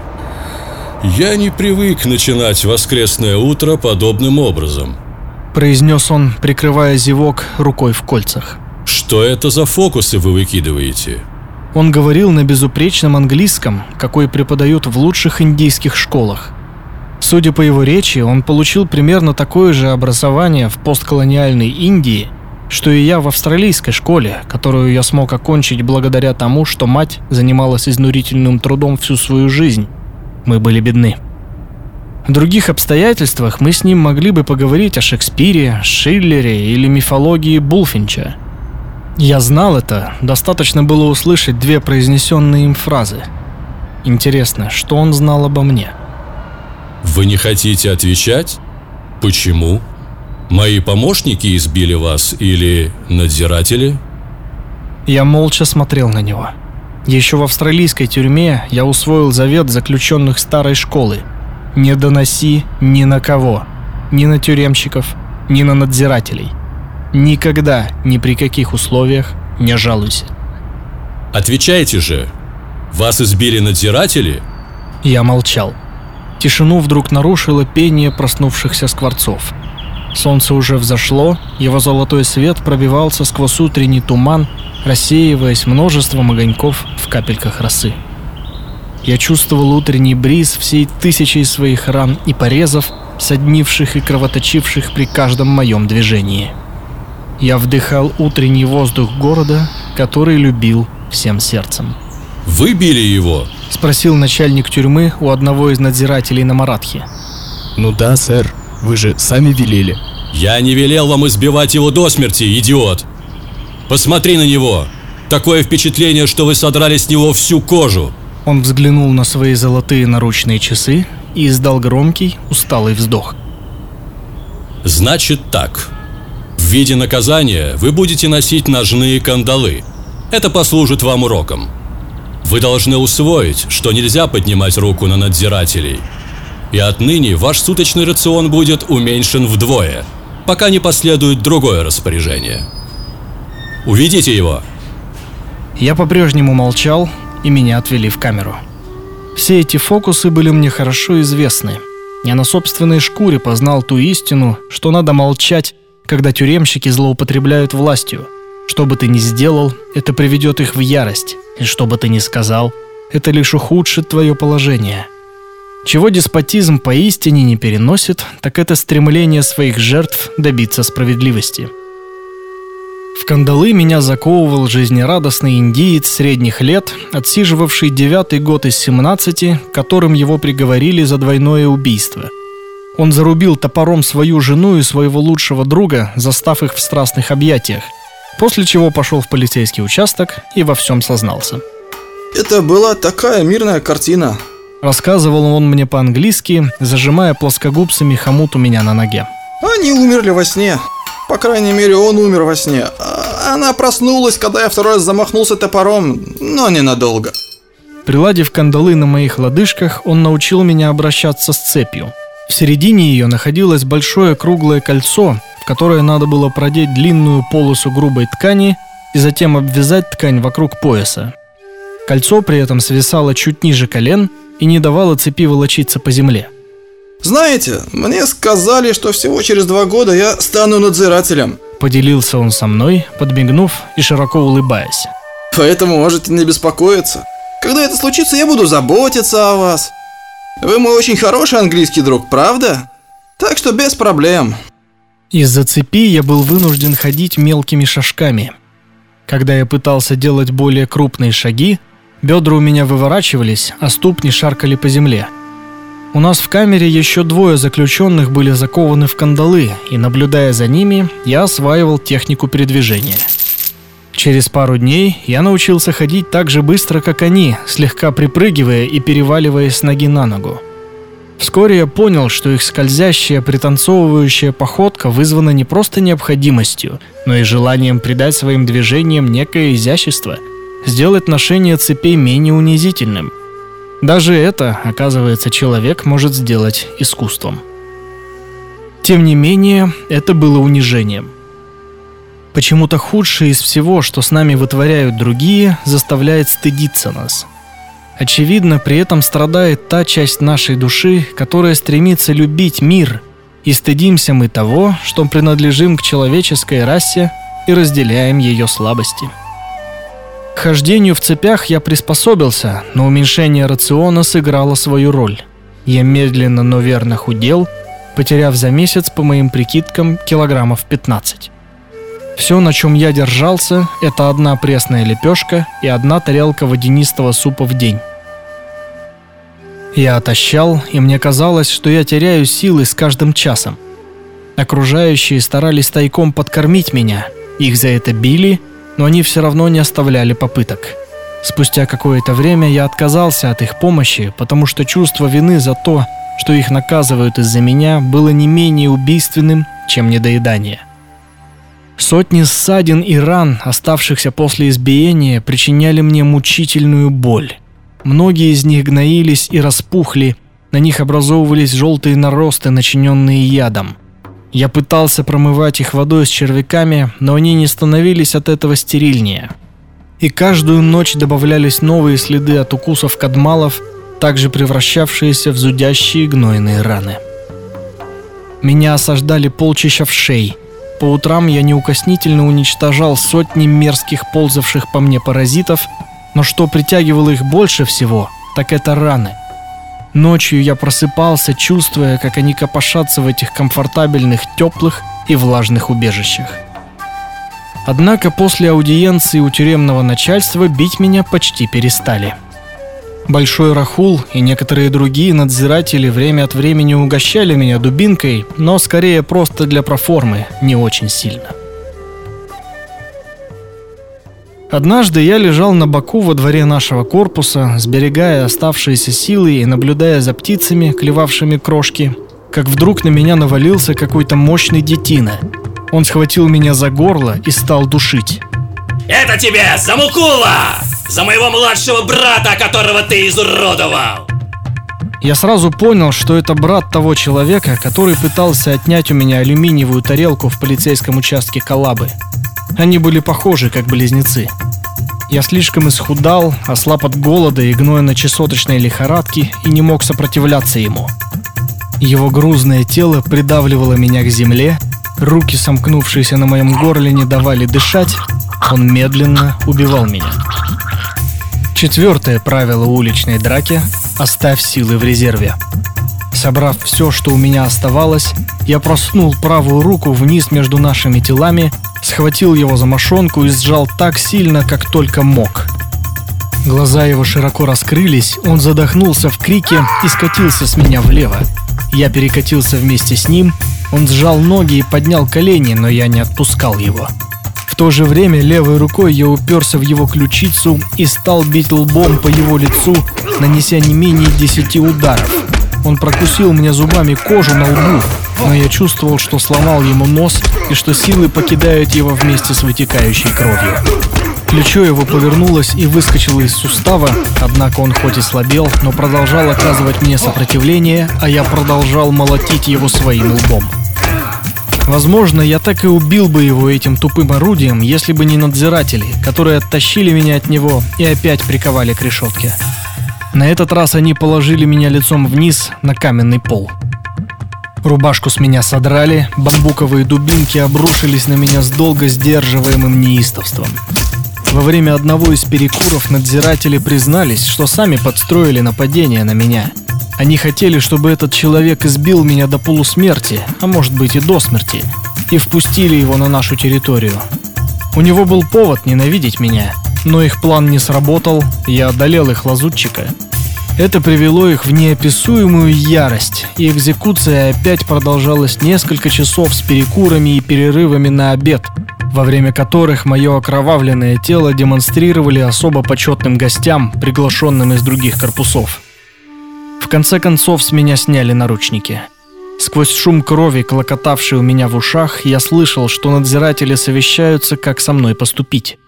я не привык начинать воскресное утро подобным образом.
Произнес он, прикрывая зевок рукой в кольцах.
Что это за фокусы вы выкидываете?
Он говорил на безупречном английском, какой преподают в лучших индийских школах. Судя по его речи, он получил примерно такое же образование в постколониальной Индии, что и я в австралийской школе, которую я смог окончить благодаря тому, что мать занималась изнурительным трудом всю свою жизнь. Мы были бедны. В других обстоятельствах мы с ним могли бы поговорить о Шекспире, Шиллере или мифологии Булфинча. Я знал это, достаточно было услышать две произнесенные им фразы. Интересно, что он знал обо мне?
Вы не хотите отвечать? Почему? Мои помощники избили вас или надзиратели?
Я молча смотрел на него. Еще в австралийской тюрьме я усвоил завет заключенных старой школы. Не доноси ни на кого. Ни на тюремщиков, ни на надзирателей. Никогда, ни при каких условиях не жалуйся.
Отвечайте же. Вас избили надзиратели?
Я молчал. Тишину вдруг нарушило пение проснувшихся скворцов. Солнце уже взошло, его золотой свет пробивался сквозь утренний туман, рассеиваясь множеством огоньков в капельках росы. Я чувствовал утренний бриз всей тысячей своих ран и порезов, соднивших и кровоточивших при каждом моем движении. Я вдыхал утренний воздух города, который любил всем сердцем.
Вы били его?
Спросил начальник тюрьмы у одного из надзирателей на Маратхе.
Ну да, сэр. Вы же сами велели.
Я не велел вам избивать его до смерти, идиот. Посмотри на него. Такое впечатление, что вы содрали с него всю кожу.
Он взглянул на свои золотые наручные часы и издал громкий, усталый вздох.
Значит так. В виде наказания вы будете носить ножные кандалы. Это послужит вам уроком. Вы должны усвоить, что нельзя поднимать руку на надзирателей. И отныне ваш суточный рацион будет уменьшен вдвое, пока не последует другое распоряжение. Уведите его.
Я по-прежнему молчал, и меня отвели в камеру. Все эти фокусы были мне хорошо известны. Я на собственной шкуре познал ту истину, что надо молчать, когда тюремщики злоупотребляют властью. Что бы ты ни сделал, это приведет их в ярость, и что бы ты ни сказал, это лишь ухудшит твое положение. Чего деспотизм поистине не переносит, так это стремление своих жертв добиться справедливости – в кандалы меня заковывал жизнерадостный индиец средних лет, отсиживавший девятый год из 17, которым его приговорили за двойное убийство. Он зарубил топором свою жену и своего лучшего друга, застав их в страстных объятиях, после чего пошел в полицейский участок и во всем сознался.
Это была такая мирная картина.
Рассказывал он мне по-английски, зажимая плоскогубцами хомут у меня на ноге.
Они умерли во сне. По крайней мере, он умер во сне. А она проснулась, когда я второй раз замахнулся топором, но ненадолго.
Приладив кандалы на моих лодыжках, он научил меня обращаться с цепью. В середине ее находилось большое круглое кольцо, в которое надо было продеть длинную полосу грубой ткани и затем обвязать ткань вокруг пояса. Кольцо при этом свисало чуть ниже колен и не давало цепи волочиться по земле –
знаете, мне сказали, что всего через два года я стану надзирателем.
Поделился он со мной, подмигнув и широко улыбаясь.
Поэтому можете не беспокоиться. Когда это случится, я буду заботиться о вас. Вы мой очень хороший английский друг, правда? Так что без проблем.
Из-за цепи я был вынужден ходить мелкими шажками. Когда я пытался делать более крупные шаги, бедра у меня выворачивались, а ступни шаркали по земле. У нас в камере еще двое заключенных были закованы в кандалы, и наблюдая за ними, я осваивал технику передвижения. Через пару дней я научился ходить так же быстро, как они, слегка припрыгивая и переваливаясь с ноги на ногу. Вскоре я понял, что их скользящая, пританцовывающая походка вызвана не просто необходимостью, но и желанием придать своим движениям некое изящество, сделать ношение цепей менее унизительным. Даже это, оказывается, человек может сделать искусством. Тем не менее, это было унижением. Почему-то худшее из всего, что с нами вытворяют другие, заставляет стыдиться нас – Очевидно, при этом страдает та часть нашей души, которая стремится любить мир, и стыдимся мы того, что принадлежим к человеческой расе и разделяем ее слабости. К хождению в цепях я приспособился, но уменьшение рациона сыграло свою роль. Я медленно, но верно худел, потеряв за месяц, по моим прикидкам, килограммов 15. Все, на чем я держался, это одна пресная лепешка и одна тарелка водянистого супа в день. Я отощал, и мне казалось, что я теряю силы с каждым часом. Окружающие старались тайком подкормить меня. Их за это били, но они все равно не оставляли попыток. Спустя какое-то время я отказался от их помощи, потому что чувство вины за то, что их наказывают из-за меня, было не менее убийственным, чем недоедание. Сотни ссадин и ран, оставшихся после избиения, причиняли мне мучительную боль. Многие из них гноились и распухли, на них образовывались желтые наросты, начиненные ядом. Я пытался промывать их водой с червяками, но они не становились от этого стерильнее. И каждую ночь добавлялись новые следы от укусов кадмалов, также превращавшиеся в зудящие гнойные раны. Меня осаждали полчища вшей. По утрам я неукоснительно уничтожал сотни мерзких ползавших по мне паразитов – но что притягивало их больше всего, так это раны. Ночью я просыпался, чувствуя, как они копошатся в этих комфортабельных, теплых и влажных убежищах. Однако после аудиенции у тюремного начальства бить меня почти перестали. Большой Рахул и некоторые другие надзиратели время от времени угощали меня дубинкой, но скорее просто для проформы, не очень сильно. Однажды я лежал на боку во дворе нашего корпуса, сберегая оставшиеся силы и наблюдая за птицами, клевавшими крошки, как вдруг на меня навалился какой-то мощный детина. Он схватил меня за горло и стал душить.
Это тебе за Мукула! За моего младшего брата, которого ты изуродовал!
Я сразу понял, что это брат того человека, который пытался отнять у меня алюминиевую тарелку в полицейском участке Калабы. Они были похожи, как близнецы. Я слишком исхудал, ослаб от голода и гноя чесоточной лихорадки и не мог сопротивляться ему. Его грузное тело придавливало меня к земле, руки, сомкнувшиеся на моем горле, не давали дышать, он медленно убивал меня. Четвертое правило уличной драки – оставь силы в резерве. Собрав все, что у меня оставалось, я проснул правую руку вниз между нашими телами схватил его за мошонку и сжал так сильно, как только мог. Глаза его широко раскрылись, он задохнулся в крике и скатился с меня влево. Я перекатился вместе с ним, он сжал ноги и поднял колени, но я не отпускал его. В то же время левой рукой я уперся в его ключицу и стал бить лбом по его лицу, нанеся не менее десяти ударов. Он прокусил мне зубами кожу на лбу, но я чувствовал, что сломал ему нос и что силы покидают его вместе с вытекающей кровью. Плечо его повернулось и выскочило из сустава, однако он хоть и слабел, но продолжал оказывать мне сопротивление, а я продолжал молотить его своим лбом. Возможно, я так и убил бы его этим тупым орудием, если бы не надзиратели, которые оттащили меня от него и опять приковали к решетке. На этот раз они положили меня лицом вниз на каменный пол. Рубашку с меня содрали, бамбуковые дубинки обрушились на меня с долго сдерживаемым неистовством. во время одного из перекуров надзиратели признались, что сами подстроили нападение на меня. Они хотели, чтобы этот человек избил меня до полусмерти, а может быть и до смерти, и впустили его на нашу территорию. У него был повод ненавидеть меня, но их план не сработал, я одолел их лазутчика. Это привело их в неописуемую ярость, и экзекуция опять продолжалась несколько часов с перекурами и перерывами на обед, во время которых мое окровавленное тело демонстрировали особо почетным гостям, приглашенным из других корпусов. В конце концов с меня сняли наручники. Сквозь шум крови, клокотавший у меня в ушах, я слышал, что надзиратели совещаются, как со мной поступить.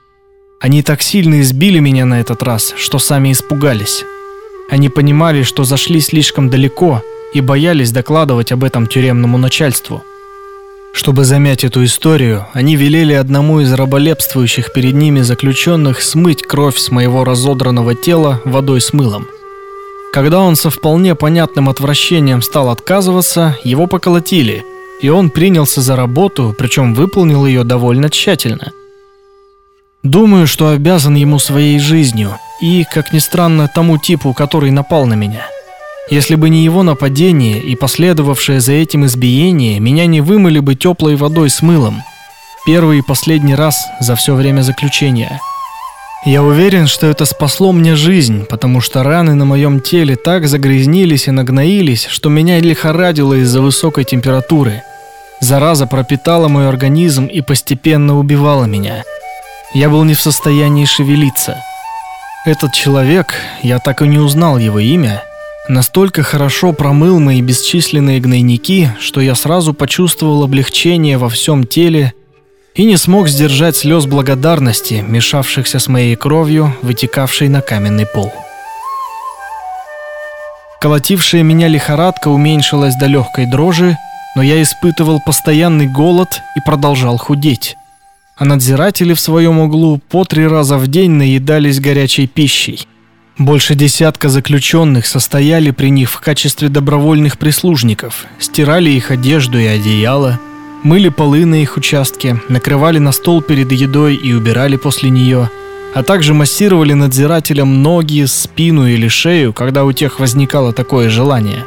Они так сильно избили меня на этот раз, что сами испугались. Они понимали, что зашли слишком далеко и боялись докладывать об этом тюремному начальству. Чтобы замять эту историю, они велели одному из раболепствующих перед ними заключенных смыть кровь с моего разодранного тела водой с мылом. Когда он со вполне понятным отвращением стал отказываться, его поколотили, и он принялся за работу, причем выполнил ее довольно тщательно. Думаю, что обязан ему своей жизнью и, как ни странно, тому типу, который напал на меня. Если бы не его нападение и последовавшее за этим избиение, меня не вымыли бы теплой водой с мылом. Первый и последний раз за все время заключения – я уверен, что это спасло мне жизнь, потому что раны на моем теле так загрязнились и нагноились, что меня лихорадило из-за высокой температуры. Зараза пропитала мой организм и постепенно убивала меня. Я был не в состоянии шевелиться. Этот человек, я так и не узнал его имя, настолько хорошо промыл мои бесчисленные гнойники, что я сразу почувствовал облегчение во всем теле и не смог сдержать слез благодарности, мешавшихся с моей кровью, вытекавшей на каменный пол. Колотившая меня лихорадка уменьшилась до легкой дрожи, но я испытывал постоянный голод и продолжал худеть. А надзиратели в своем углу по три раза в день наедались горячей пищей. Больше десятка заключенных состояли при них в качестве добровольных прислужников, стирали их одежду и одеяло, Мыли полы на их участке, накрывали на стол перед едой и убирали после нее, а также массировали надзирателям ноги, спину или шею, когда у тех возникало такое желание.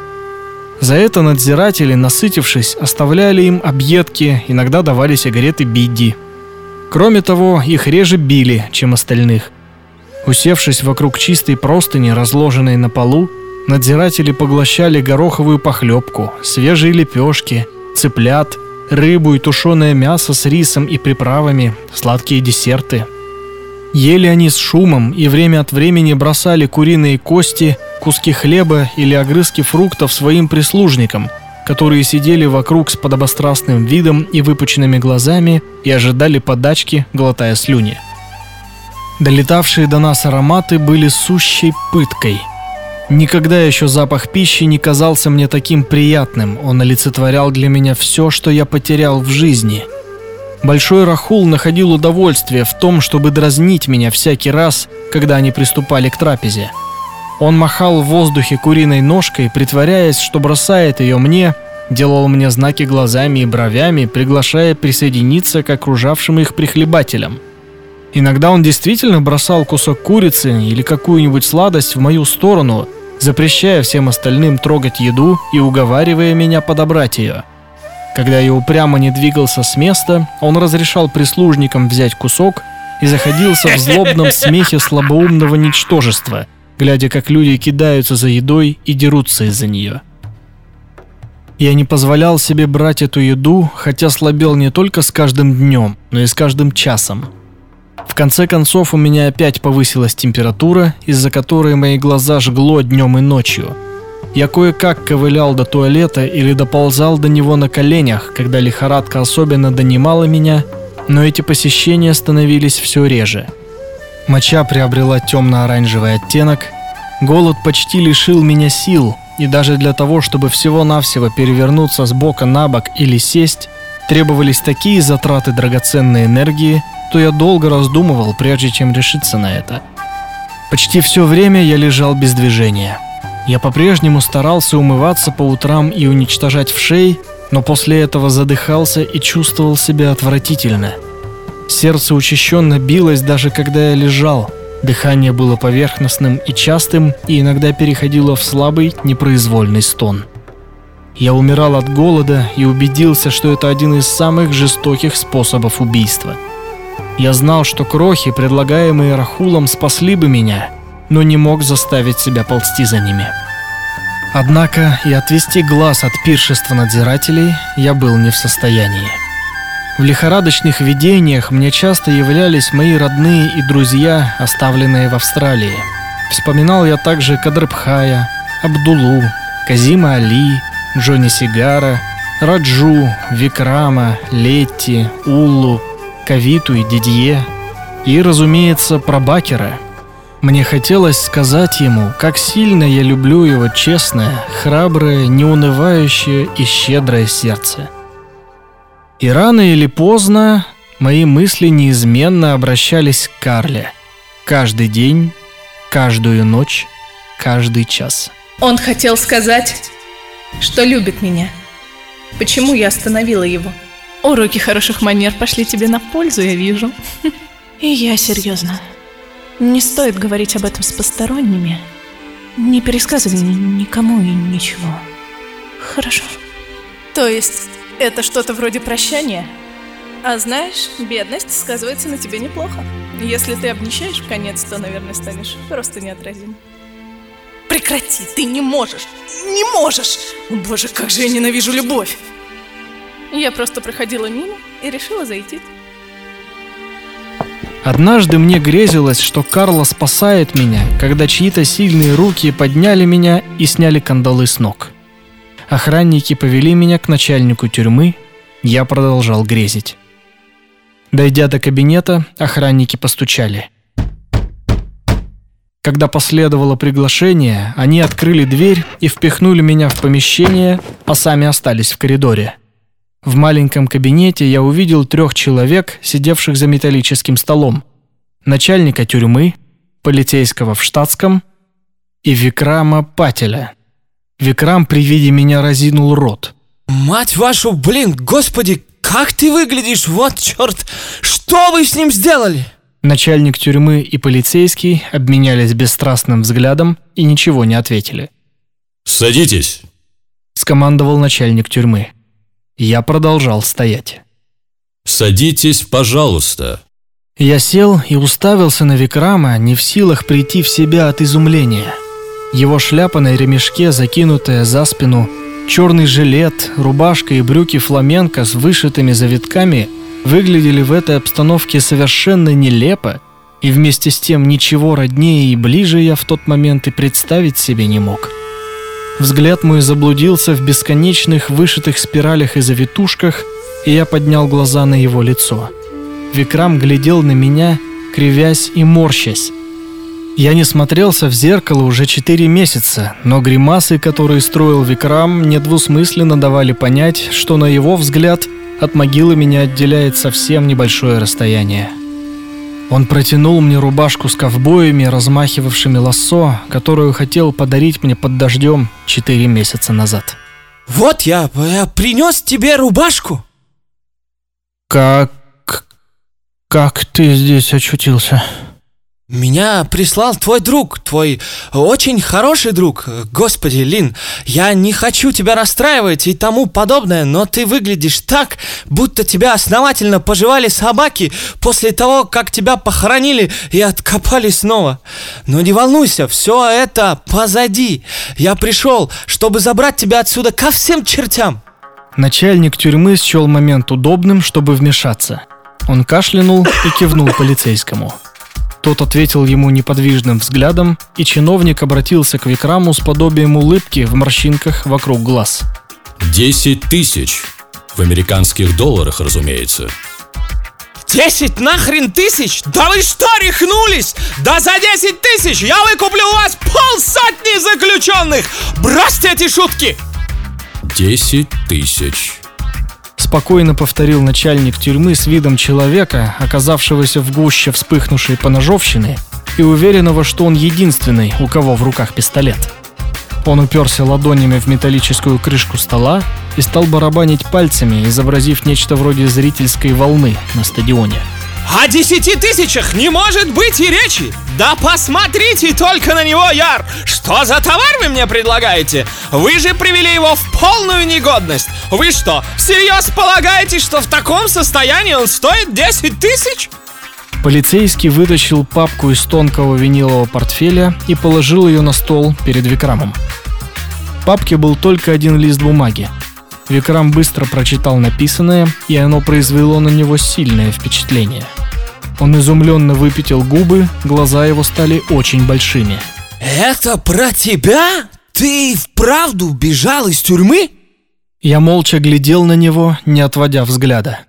За это надзиратели, насытившись, оставляли им объедки, иногда давали сигареты Бидди. Кроме того, их реже били, чем остальных. Усевшись вокруг чистой простыни, разложенной на полу, надзиратели поглощали гороховую похлебку, свежие лепешки, цыплят – рыбу и тушеное мясо с рисом и приправами, сладкие десерты. Ели они с шумом и время от времени бросали куриные кости, куски хлеба или огрызки фруктов своим прислужникам, которые сидели вокруг с подобострастным видом и выпученными глазами и ожидали подачки, глотая слюни. Долетавшие до нас ароматы были сущей пыткой – Никогда еще запах пищи не казался мне таким приятным, он олицетворял для меня все, что я потерял в жизни. Большой Рахул находил удовольствие в том, чтобы дразнить меня всякий раз, когда они приступали к трапезе. Он махал в воздухе куриной ножкой, притворяясь, что бросает ее мне, делал мне знаки глазами и бровями, приглашая присоединиться к окружавшим их прихлебателям. Иногда он действительно бросал кусок курицы или какую-нибудь сладость в мою сторону, запрещая всем остальным трогать еду и уговаривая меня подобрать ее. Когда я упрямо не двигался с места, он разрешал прислужникам взять кусок и заходился в злобном смехе слабоумного ничтожества, глядя, как люди кидаются за едой и дерутся из-за нее. Я не позволял себе брать эту еду, хотя слабел не только с каждым днем, но и с каждым часом. В конце концов у меня опять повысилась температура, из-за которой мои глаза жгло днем и ночью. Я кое-как ковылял до туалета или доползал до него на коленях, когда лихорадка особенно донимала меня, но эти посещения становились все реже. Моча приобрела темно-оранжевый оттенок, голод почти лишил меня сил, и даже для того, чтобы всего-навсего перевернуться с бока на бок или сесть, требовались такие затраты драгоценной энергии – то я долго раздумывал, прежде чем решиться на это. Почти все время я лежал без движения. Я по-прежнему старался умываться по утрам и уничтожать вшей, но после этого задыхался и чувствовал себя отвратительно. Сердце учащенно билось, даже когда я лежал. Дыхание было поверхностным и частым, и иногда переходило в слабый, непроизвольный стон. Я умирал от голода и убедился, что это один из самых жестоких способов убийства. Я знал, что крохи, предлагаемые Рахулом, спасли бы меня, но не мог заставить себя ползти за ними. Однако и отвести глаз от пиршества надзирателей я был не в состоянии. В лихорадочных видениях мне часто являлись мои родные и друзья, оставленные в Австралии. Вспоминал я также Кадрбхая, Абдулу, Казима Али, Джонни Сигара, Раджу, Викрама, Летти, Уллу, Кавиту и Дидье. И, разумеется, про Бакера. Мне хотелось сказать ему, как сильно я люблю его честное, храброе, неунывающее и щедрое сердце. И рано или поздно мои мысли неизменно обращались к Карле. Каждый день, каждую ночь, каждый час.
Он хотел сказать, что любит меня. Почему я остановила его? Уроки хороших манер пошли тебе на пользу, я вижу. И я серьезно. Не стоит говорить об этом с посторонними. Не пересказывай никому и ничего. Хорошо. То есть, это что-то вроде прощания? А знаешь, бедность сказывается на тебе неплохо. Если ты обнищаешь в конец, то, наверное, станешь просто неотразим. Прекрати, ты не можешь! Не можешь! О боже, как же я ненавижу любовь! Я просто проходила мимо и решила зайти.
Однажды мне грезилось, что Карла спасает меня, когда чьи-то сильные руки подняли меня и сняли кандалы с ног. Охранники повели меня к начальнику тюрьмы, я продолжал грезить. Дойдя до кабинета, охранники постучали. Когда последовало приглашение, они открыли дверь и впихнули меня в помещение, а сами остались в коридоре. В маленьком кабинете я увидел трех человек, сидевших за металлическим столом. Начальника тюрьмы, полицейского в штатском и Викрама Пателя. Викрам при виде меня разинул рот.
Мать вашу, блин, господи, как ты выглядишь, вот черт! Что вы с ним сделали?
Начальник тюрьмы и полицейский обменялись бесстрастным взглядом и ничего не ответили.
«Садитесь!»
– скомандовал начальник тюрьмы. Я продолжал стоять.
«Садитесь, пожалуйста!»
Я сел и уставился на Викрама, не в силах прийти в себя от изумления. Его шляпа на ремешке, закинутая за спину, черный жилет, рубашка и брюки фламенко с вышитыми завитками выглядели в этой обстановке совершенно нелепо, и вместе с тем ничего роднее и ближе я в тот момент и представить себе не мог. Взгляд мой заблудился в бесконечных вышитых спиралях и завитушках, и я поднял глаза на его лицо. Викрам глядел на меня, кривясь и морщась. Я не смотрелся в зеркало уже четыре месяца, но гримасы, которые строил Викрам, недвусмысленно давали понять, что на его взгляд от могилы меня отделяет совсем небольшое расстояние. Он протянул мне рубашку с ковбоями, размахивавшими лассо, которую хотел подарить мне под дождем четыре месяца назад.
Вот я, я принес тебе рубашку.
Как... как ты здесь очутился?
Меня прислал твой друг, твой очень хороший друг. Господи, Лин, я не хочу тебя расстраивать и тому подобное, но ты выглядишь так, будто тебя основательно пожевали собаки после того, как тебя похоронили и откопали снова. Но не волнуйся, все это позади. Я пришел, чтобы забрать тебя отсюда ко всем чертям.
Начальник тюрьмы счел момент удобным, чтобы вмешаться. Он кашлянул и кивнул полицейскому. Тот ответил ему неподвижным взглядом, и чиновник обратился к Викраму с подобием улыбки в морщинках вокруг глаз.
«Десять тысяч. В американских долларах, разумеется».
Десять нахрен тысяч? Да вы что, рехнулись? Да за десять тысяч я выкуплю у вас полсотни заключенных! Бросьте эти шутки!
Десять тысяч.
Спокойно повторил начальник тюрьмы с видом человека, оказавшегося в гуще вспыхнувшей поножовщины и уверенного, что он единственный, у кого в руках пистолет. Он уперся ладонями в металлическую крышку стола и стал барабанить пальцами, изобразив нечто вроде зрительской волны на стадионе.
О десяти тысячах не может быть и речи! Да посмотрите только на него, Яр! Что за товар вы мне предлагаете? Вы же привели его в полную негодность! Вы что, всерьез полагаете, что в таком состоянии он стоит 10 тысяч?
Полицейский вытащил папку из тонкого винилового портфеля и положил ее на стол перед Викрамом. В папке был только один лист бумаги. Викрам быстро прочитал написанное, и оно произвело на него сильное впечатление. Он изумленно выпятил губы, глаза его стали очень большими.
Это про тебя? Ты вправду бежал из тюрьмы?
Я молча глядел на него, не отводя взгляда.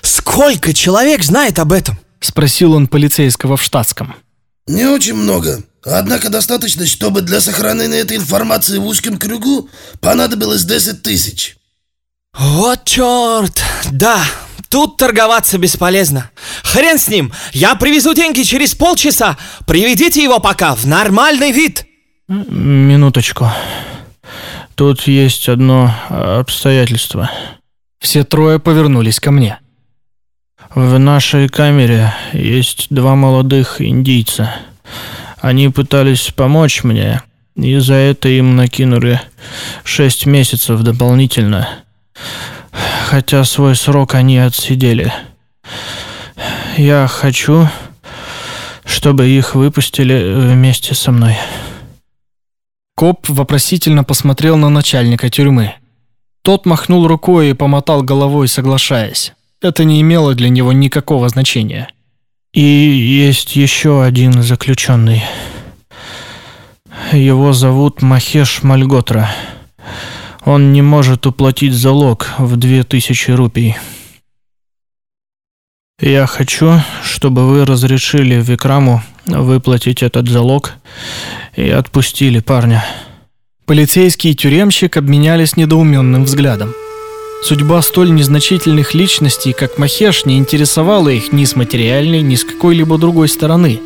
Сколько человек знает об этом?
Спросил он полицейского в штатском.
Не очень много. Однако достаточно, чтобы для сохранения этой информации в узком кругу понадобилось 10 тысяч.
Вот черт! Да, тут торговаться бесполезно. Хрен с ним! Я привезу деньги через полчаса. Приведите его пока в нормальный вид.
Минуточку. Тут есть одно обстоятельство. Все трое повернулись ко мне. В нашей камере есть два молодых индийца. Они пытались помочь мне, и за это им накинули шесть месяцев дополнительно. Хотя свой срок они отсидели. Я хочу, чтобы их выпустили вместе со мной. Коп вопросительно посмотрел на начальника тюрьмы. Тот махнул рукой и помотал головой, соглашаясь это не имело для него никакого значения. И есть еще один заключенный. Его зовут Махеш Мальготра. Он не может уплатить залог в две тысячи рупий. Я хочу, чтобы вы разрешили Викраму выплатить этот залог и отпустили парня. Полицейский и тюремщик обменялись недоуменным взглядом. Судьба столь незначительных личностей, как Махеш, не интересовала их ни с материальной, ни с какой-либо другой стороны.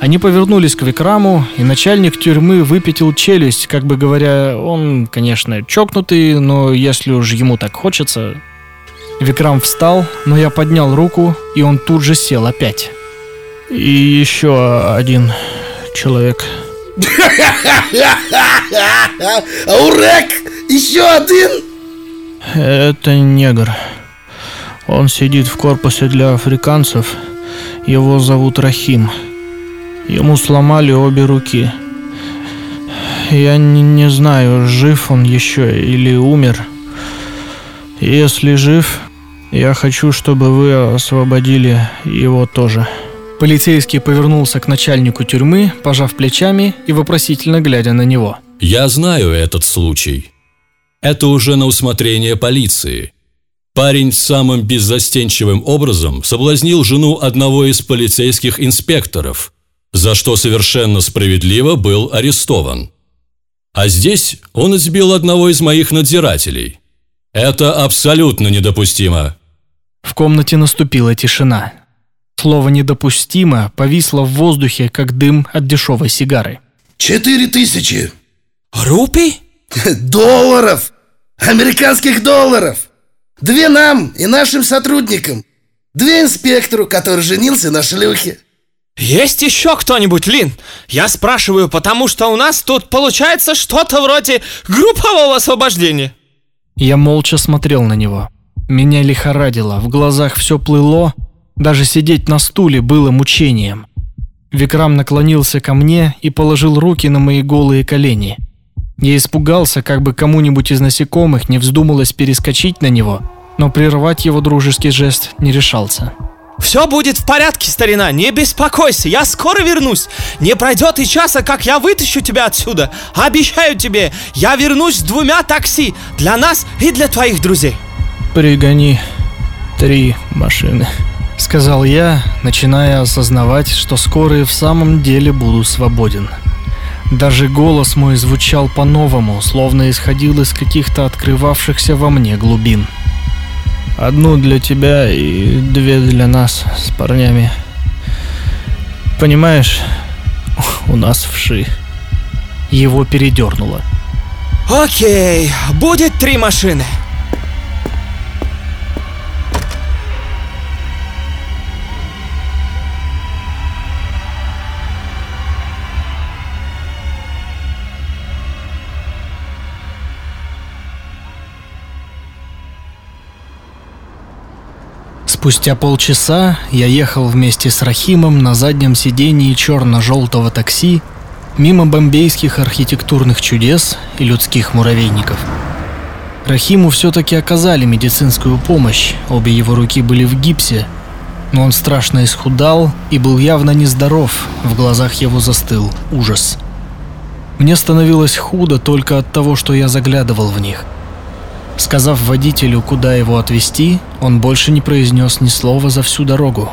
Они повернулись к Викраму, и начальник тюрьмы выпятил челюсть, как бы говоря, он, конечно, чокнутый, но если уж ему так хочется... Викрам встал, но я поднял руку, и он тут же сел опять. И еще один человек. (laughs)
Аурек! Еще один?
Это негр. Он сидит в корпусе для африканцев. Его зовут Рахим. Ему сломали обе руки. Я не, не знаю, жив он еще или умер. Если жив, я хочу, чтобы вы освободили его тоже. Полицейский повернулся к начальнику тюрьмы, пожав плечами и вопросительно глядя на него.
Я знаю этот случай. Это уже на усмотрение полиции. Парень самым беззастенчивым образом соблазнил жену одного из полицейских инспекторов, за что совершенно справедливо был арестован. А здесь он избил одного из моих надзирателей. Это абсолютно недопустимо.
В комнате наступила тишина. Слово «недопустимо» повисло в воздухе, как дым от дешевой сигары.
Четыре тысячи.
Рупий? (laughs)
Долларов! Американских долларов! Две нам и нашим сотрудникам. Две инспектору, который женился на шлюхе.
Есть еще кто-нибудь, Лин? Я спрашиваю, потому что у нас тут получается что-то вроде группового освобождения.
Я молча смотрел на него. Меня лихорадило, в глазах все плыло, даже сидеть на стуле было мучением. Викрам наклонился ко мне и положил руки на мои голые колени. Я испугался, как бы кому-нибудь из насекомых не вздумалось перескочить на него, но прервать его дружеский жест не решался.
Все будет в порядке, старина, не беспокойся, я скоро вернусь. Не пройдет и часа, как я вытащу тебя отсюда. Обещаю тебе, я вернусь с двумя такси для нас и для твоих друзей.
Пригони три машины, сказал я, начиная осознавать, что скоро и в самом деле буду свободен. Даже голос мой звучал по-новому, словно исходил из каких-то открывавшихся во мне глубин. Одну для тебя и две для нас с парнями. Понимаешь, у нас вши. Его передернуло.
Окей, будет три машины.
Спустя полчаса я ехал вместе с Рахимом на заднем сидении черно-желтого такси мимо бомбейских архитектурных чудес и людских муравейников. Рахиму все-таки оказали медицинскую помощь, обе его руки были в гипсе, но он страшно исхудал и был явно нездоров, в глазах его застыл ужас. Мне становилось худо только от того, что я заглядывал в них – Сказав водителю, куда его отвезти, он больше не произнес ни слова за всю дорогу.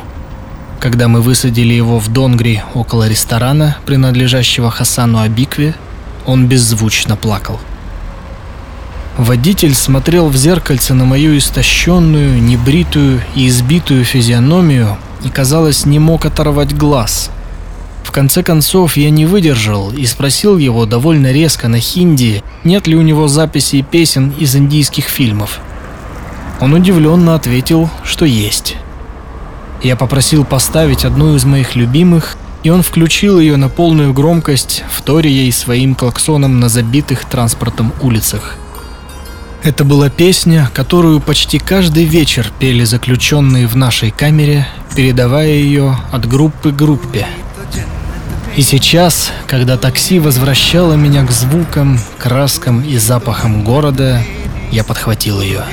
Когда мы высадили его в Донгри около ресторана, принадлежащего Хасану Абикве, он беззвучно плакал. Водитель смотрел в зеркальце на мою истощенную, небритую и избитую физиономию и, казалось, не мог оторвать глаз – конце концов, я не выдержал и спросил его довольно резко на хинди, нет ли у него записей песен из индийских фильмов. Он удивленно ответил, что есть. Я попросил поставить одну из моих любимых, и он включил ее на полную громкость, вторя ей своим клаксоном на забитых транспортом улицах. Это была песня, которую почти каждый вечер пели заключенные в нашей камере, передавая ее от группы к группе. И сейчас, когда такси возвращало меня к звукам, краскам и запахам города, я подхватил ее.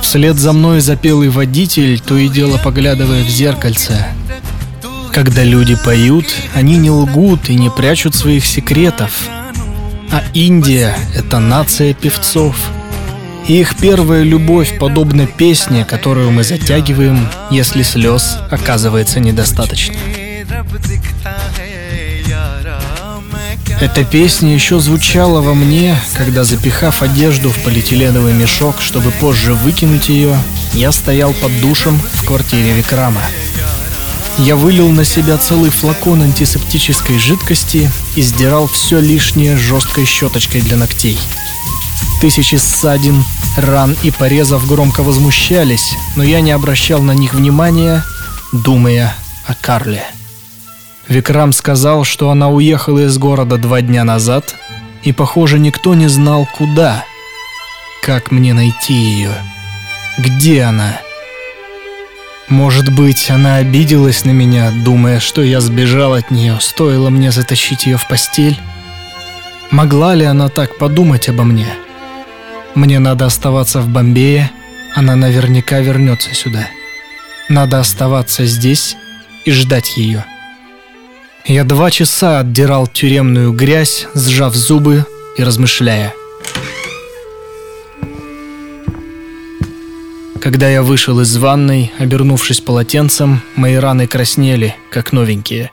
Вслед за мной запел и водитель, то и дело поглядывая в зеркальце. Когда люди поют, они не лгут и не прячут своих секретов. А Индия — это нация певцов. И их первая любовь подобна песне, которую мы затягиваем, если слез оказывается недостаточно. Эта песня еще звучала во мне, когда, запихав одежду в полиэтиленовый мешок, чтобы позже выкинуть ее, я стоял под душем в квартире Викрама. Я вылил на себя целый флакон антисептической жидкости и сдирал все лишнее жесткой щеточкой для ногтей. Тысячи ссадин, ран и порезов громко возмущались, но я не обращал на них внимания, думая о Карле. Викрам сказал, что она уехала из города два дня назад, и, похоже, никто не знал, куда. Как мне найти ее? Где она? Может быть, она обиделась на меня, думая, что я сбежал от нее, стоило мне затащить ее в постель? Могла ли она так подумать обо мне? Мне надо оставаться в Бомбее, она наверняка вернется сюда. Надо оставаться здесь и ждать ее. Я два часа отдирал тюремную грязь, сжав зубы и размышляя. Когда я вышел из ванной, обернувшись полотенцем, мои раны краснели, как новенькие.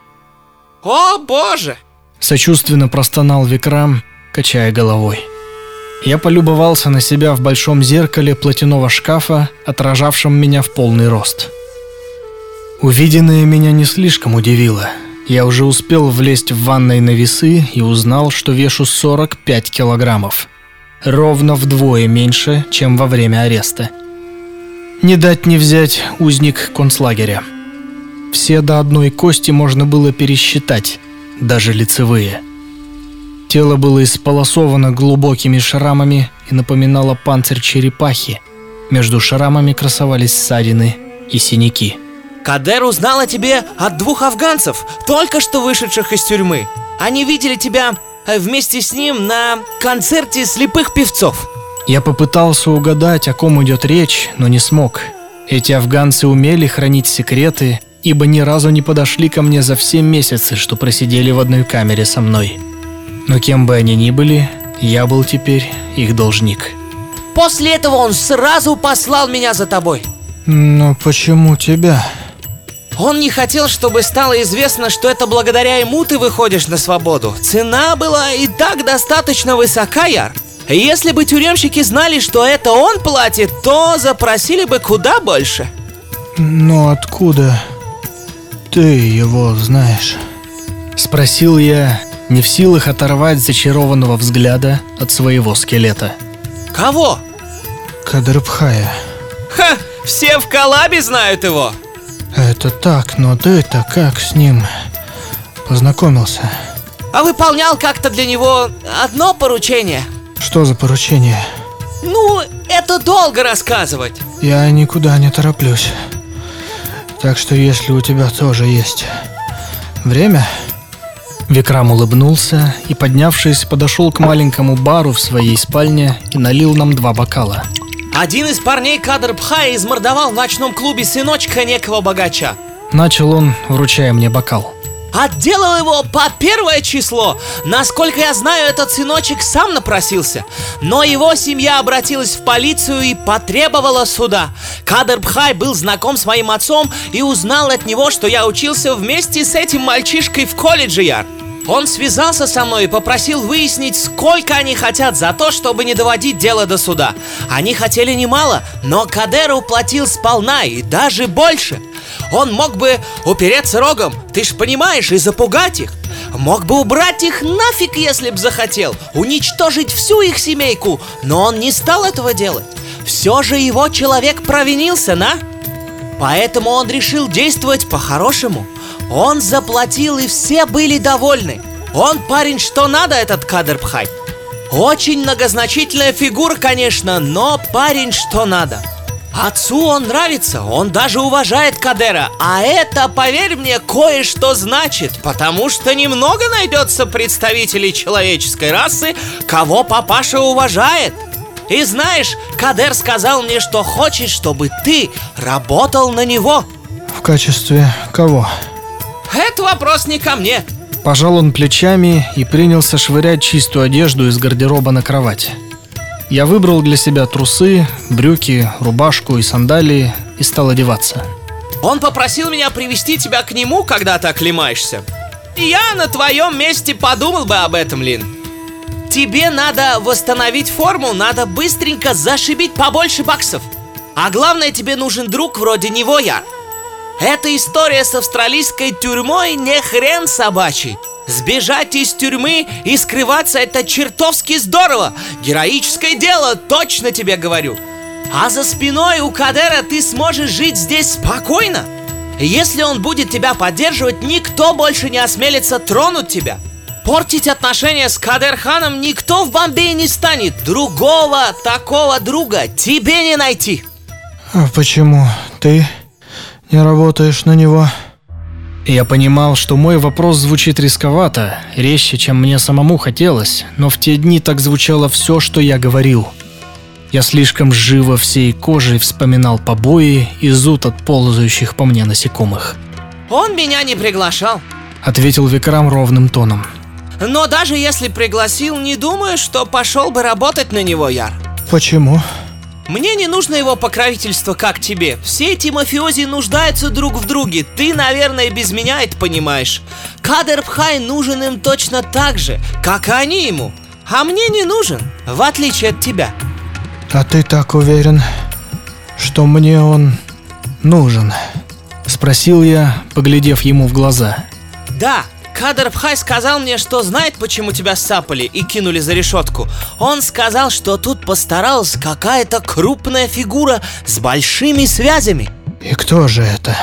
«О, боже!»
Сочувственно простонал Викрам, качая головой. Я полюбовался на себя в большом зеркале платяного шкафа, отражавшем меня в полный рост. Увиденное меня не слишком удивило – я уже успел влезть в ванной на весы и узнал, что вешу 45 килограммов. Ровно вдвое меньше, чем во время ареста. Не дать не взять узник концлагеря. Все до одной кости можно было пересчитать, даже лицевые. Тело было исполосовано глубокими шрамами и напоминало панцирь черепахи. Между шрамами красовались ссадины и синяки.
Кадер узнал о тебе от двух афганцев, только что вышедших из тюрьмы. Они видели тебя э, вместе с ним на концерте слепых певцов.
Я попытался угадать, о ком идет речь, но не смог. Эти афганцы умели хранить секреты, ибо ни разу не подошли ко мне за все месяцы, что просидели в одной камере со мной. Но кем бы они ни были, я был теперь их должник.
После этого он сразу послал меня за тобой.
Но почему тебя?
Он не хотел, чтобы стало известно, что это благодаря ему ты выходишь на свободу. Цена была и так достаточно высока, Яр. Если бы тюремщики знали, что это он платит, то запросили бы куда больше.
Но откуда ты его знаешь? Спросил я, не в силах оторвать зачарованного взгляда от своего скелета.
Кого?
Кадрбхая.
Ха, все в Калабе знают его.
Это так, но ты-то как с ним познакомился?
А выполнял как-то для него одно поручение.
Что за поручение?
Ну, это долго рассказывать.
Я никуда не тороплюсь. Так что если у тебя тоже есть время... Викрам улыбнулся и, поднявшись, подошел к маленькому бару в своей спальне и налил нам два бокала.
Один из парней Кадр Пхая измордовал в ночном клубе сыночка некого богача.
Начал он, вручая мне бокал.
Отделал его по первое число. Насколько я знаю, этот сыночек сам напросился. Но его семья обратилась в полицию и потребовала суда. Кадр Бхай был знаком с моим отцом и узнал от него, что я учился вместе с этим мальчишкой в колледже Яр. Он связался со мной и попросил выяснить, сколько они хотят за то, чтобы не доводить дело до суда. Они хотели немало, но Кадер уплатил сполна и даже больше. Он мог бы упереться рогом, ты ж понимаешь, и запугать их. Мог бы убрать их нафиг, если б захотел, уничтожить всю их семейку, но он не стал этого делать. Все же его человек провинился, на? Поэтому он решил действовать по-хорошему. Он заплатил, и все были довольны. Он парень что надо, этот Кадрбхай. Очень многозначительная фигура, конечно, но парень что надо. Отцу он нравится, он даже уважает Кадера, а это, поверь мне, кое-что значит, потому что немного найдется представителей человеческой расы, кого папаша уважает. И знаешь, Кадер сказал мне, что хочет, чтобы ты работал на него.
В качестве кого?
Это вопрос не ко мне.
Пожал он плечами и принялся швырять чистую одежду из гардероба на кровать. Я выбрал для себя трусы, брюки, рубашку и сандалии и стал одеваться.
Он попросил меня привести тебя к нему, когда ты оклемаешься. Я на твоем месте подумал бы об этом, Лин. Тебе надо восстановить форму, надо быстренько зашибить побольше баксов. А главное, тебе нужен друг вроде него, я. Эта история с австралийской тюрьмой не хрен собачий. Сбежать из тюрьмы и скрываться это чертовски здорово. Героическое дело, точно тебе говорю. А за спиной у Кадера ты сможешь жить здесь спокойно. Если он будет тебя поддерживать, никто больше не осмелится тронуть тебя. Портить отношения с Кадерханом никто в Бомбее не станет. Другого такого друга тебе не найти.
А почему ты не работаешь на него? Я понимал, что мой вопрос звучит рисковато, резче, чем мне самому хотелось, но в те дни так звучало все, что я говорил. Я слишком живо всей кожей вспоминал побои и зуд от ползающих по мне насекомых.
Он меня не приглашал.
Ответил Викрам ровным тоном.
Но даже если пригласил, не думаю, что пошел бы работать на него, Яр.
Почему?
Мне не нужно его покровительство, как тебе. Все эти мафиози нуждаются друг в друге. Ты, наверное, без меня это понимаешь. Кадр Пхай нужен им точно так же, как и они ему. А мне не нужен, в отличие от тебя.
А ты так уверен, что мне он нужен? Спросил я, поглядев ему в глаза.
Да, Кадр сказал мне, что знает, почему тебя сапали и кинули за решетку. Он сказал, что тут постаралась какая-то крупная фигура с большими связями.
И кто же это?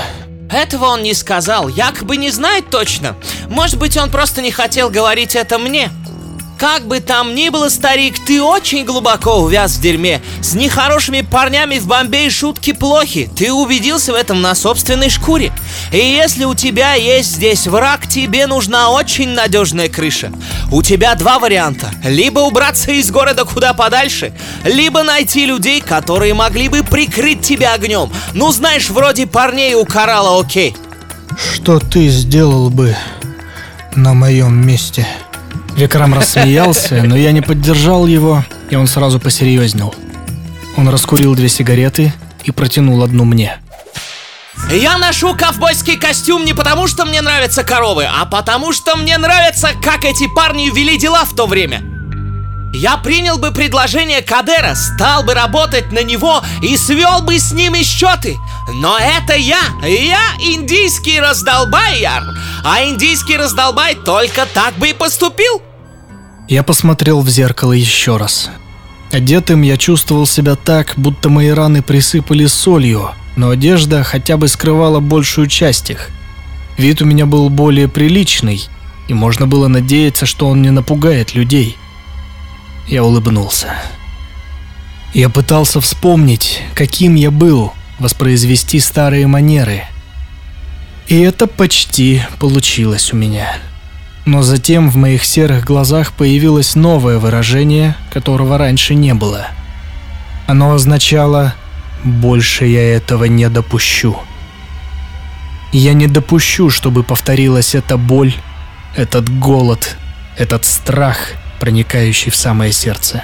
Этого он не сказал, якобы не знает точно. Может быть, он просто не хотел говорить это мне. Как бы там ни было, старик, ты очень глубоко увяз в дерьме. С нехорошими парнями в Бомбее шутки плохи. Ты убедился в этом на собственной шкуре. И если у тебя есть здесь враг, тебе нужна очень надежная крыша. У тебя два варианта. Либо убраться из города куда подальше, либо найти людей, которые могли бы прикрыть тебя огнем. Ну, знаешь, вроде парней у Коралла, окей.
Что ты сделал бы на моем месте? Викрам рассмеялся, но я не поддержал его, и он сразу посерьезнел. Он раскурил две сигареты и протянул одну мне.
Я ношу ковбойский костюм не потому, что мне нравятся коровы, а потому, что мне нравится, как эти парни вели дела в то время. Я принял бы предложение Кадера, стал бы работать на него и свел бы с ними счеты. Но это я, я индийский раздолбай, Яр. А индийский раздолбай только так бы и поступил.
Я посмотрел в зеркало еще раз. Одетым я чувствовал себя так, будто мои раны присыпали солью, но одежда хотя бы скрывала большую часть их. Вид у меня был более приличный, и можно было надеяться, что он не напугает людей. Я улыбнулся. Я пытался вспомнить, каким я был, воспроизвести старые манеры. И это почти получилось у меня. Но затем в моих серых глазах появилось новое выражение, которого раньше не было. Оно означало «больше я этого не допущу». Я не допущу, чтобы повторилась эта боль, этот голод, этот страх, проникающий в самое сердце.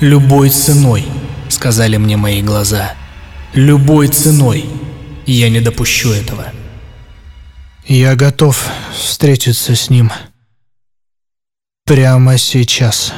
«Любой ценой», — сказали мне мои глаза. «Любой ценой. Я не допущу этого». Я готов встретиться с ним прямо сейчас.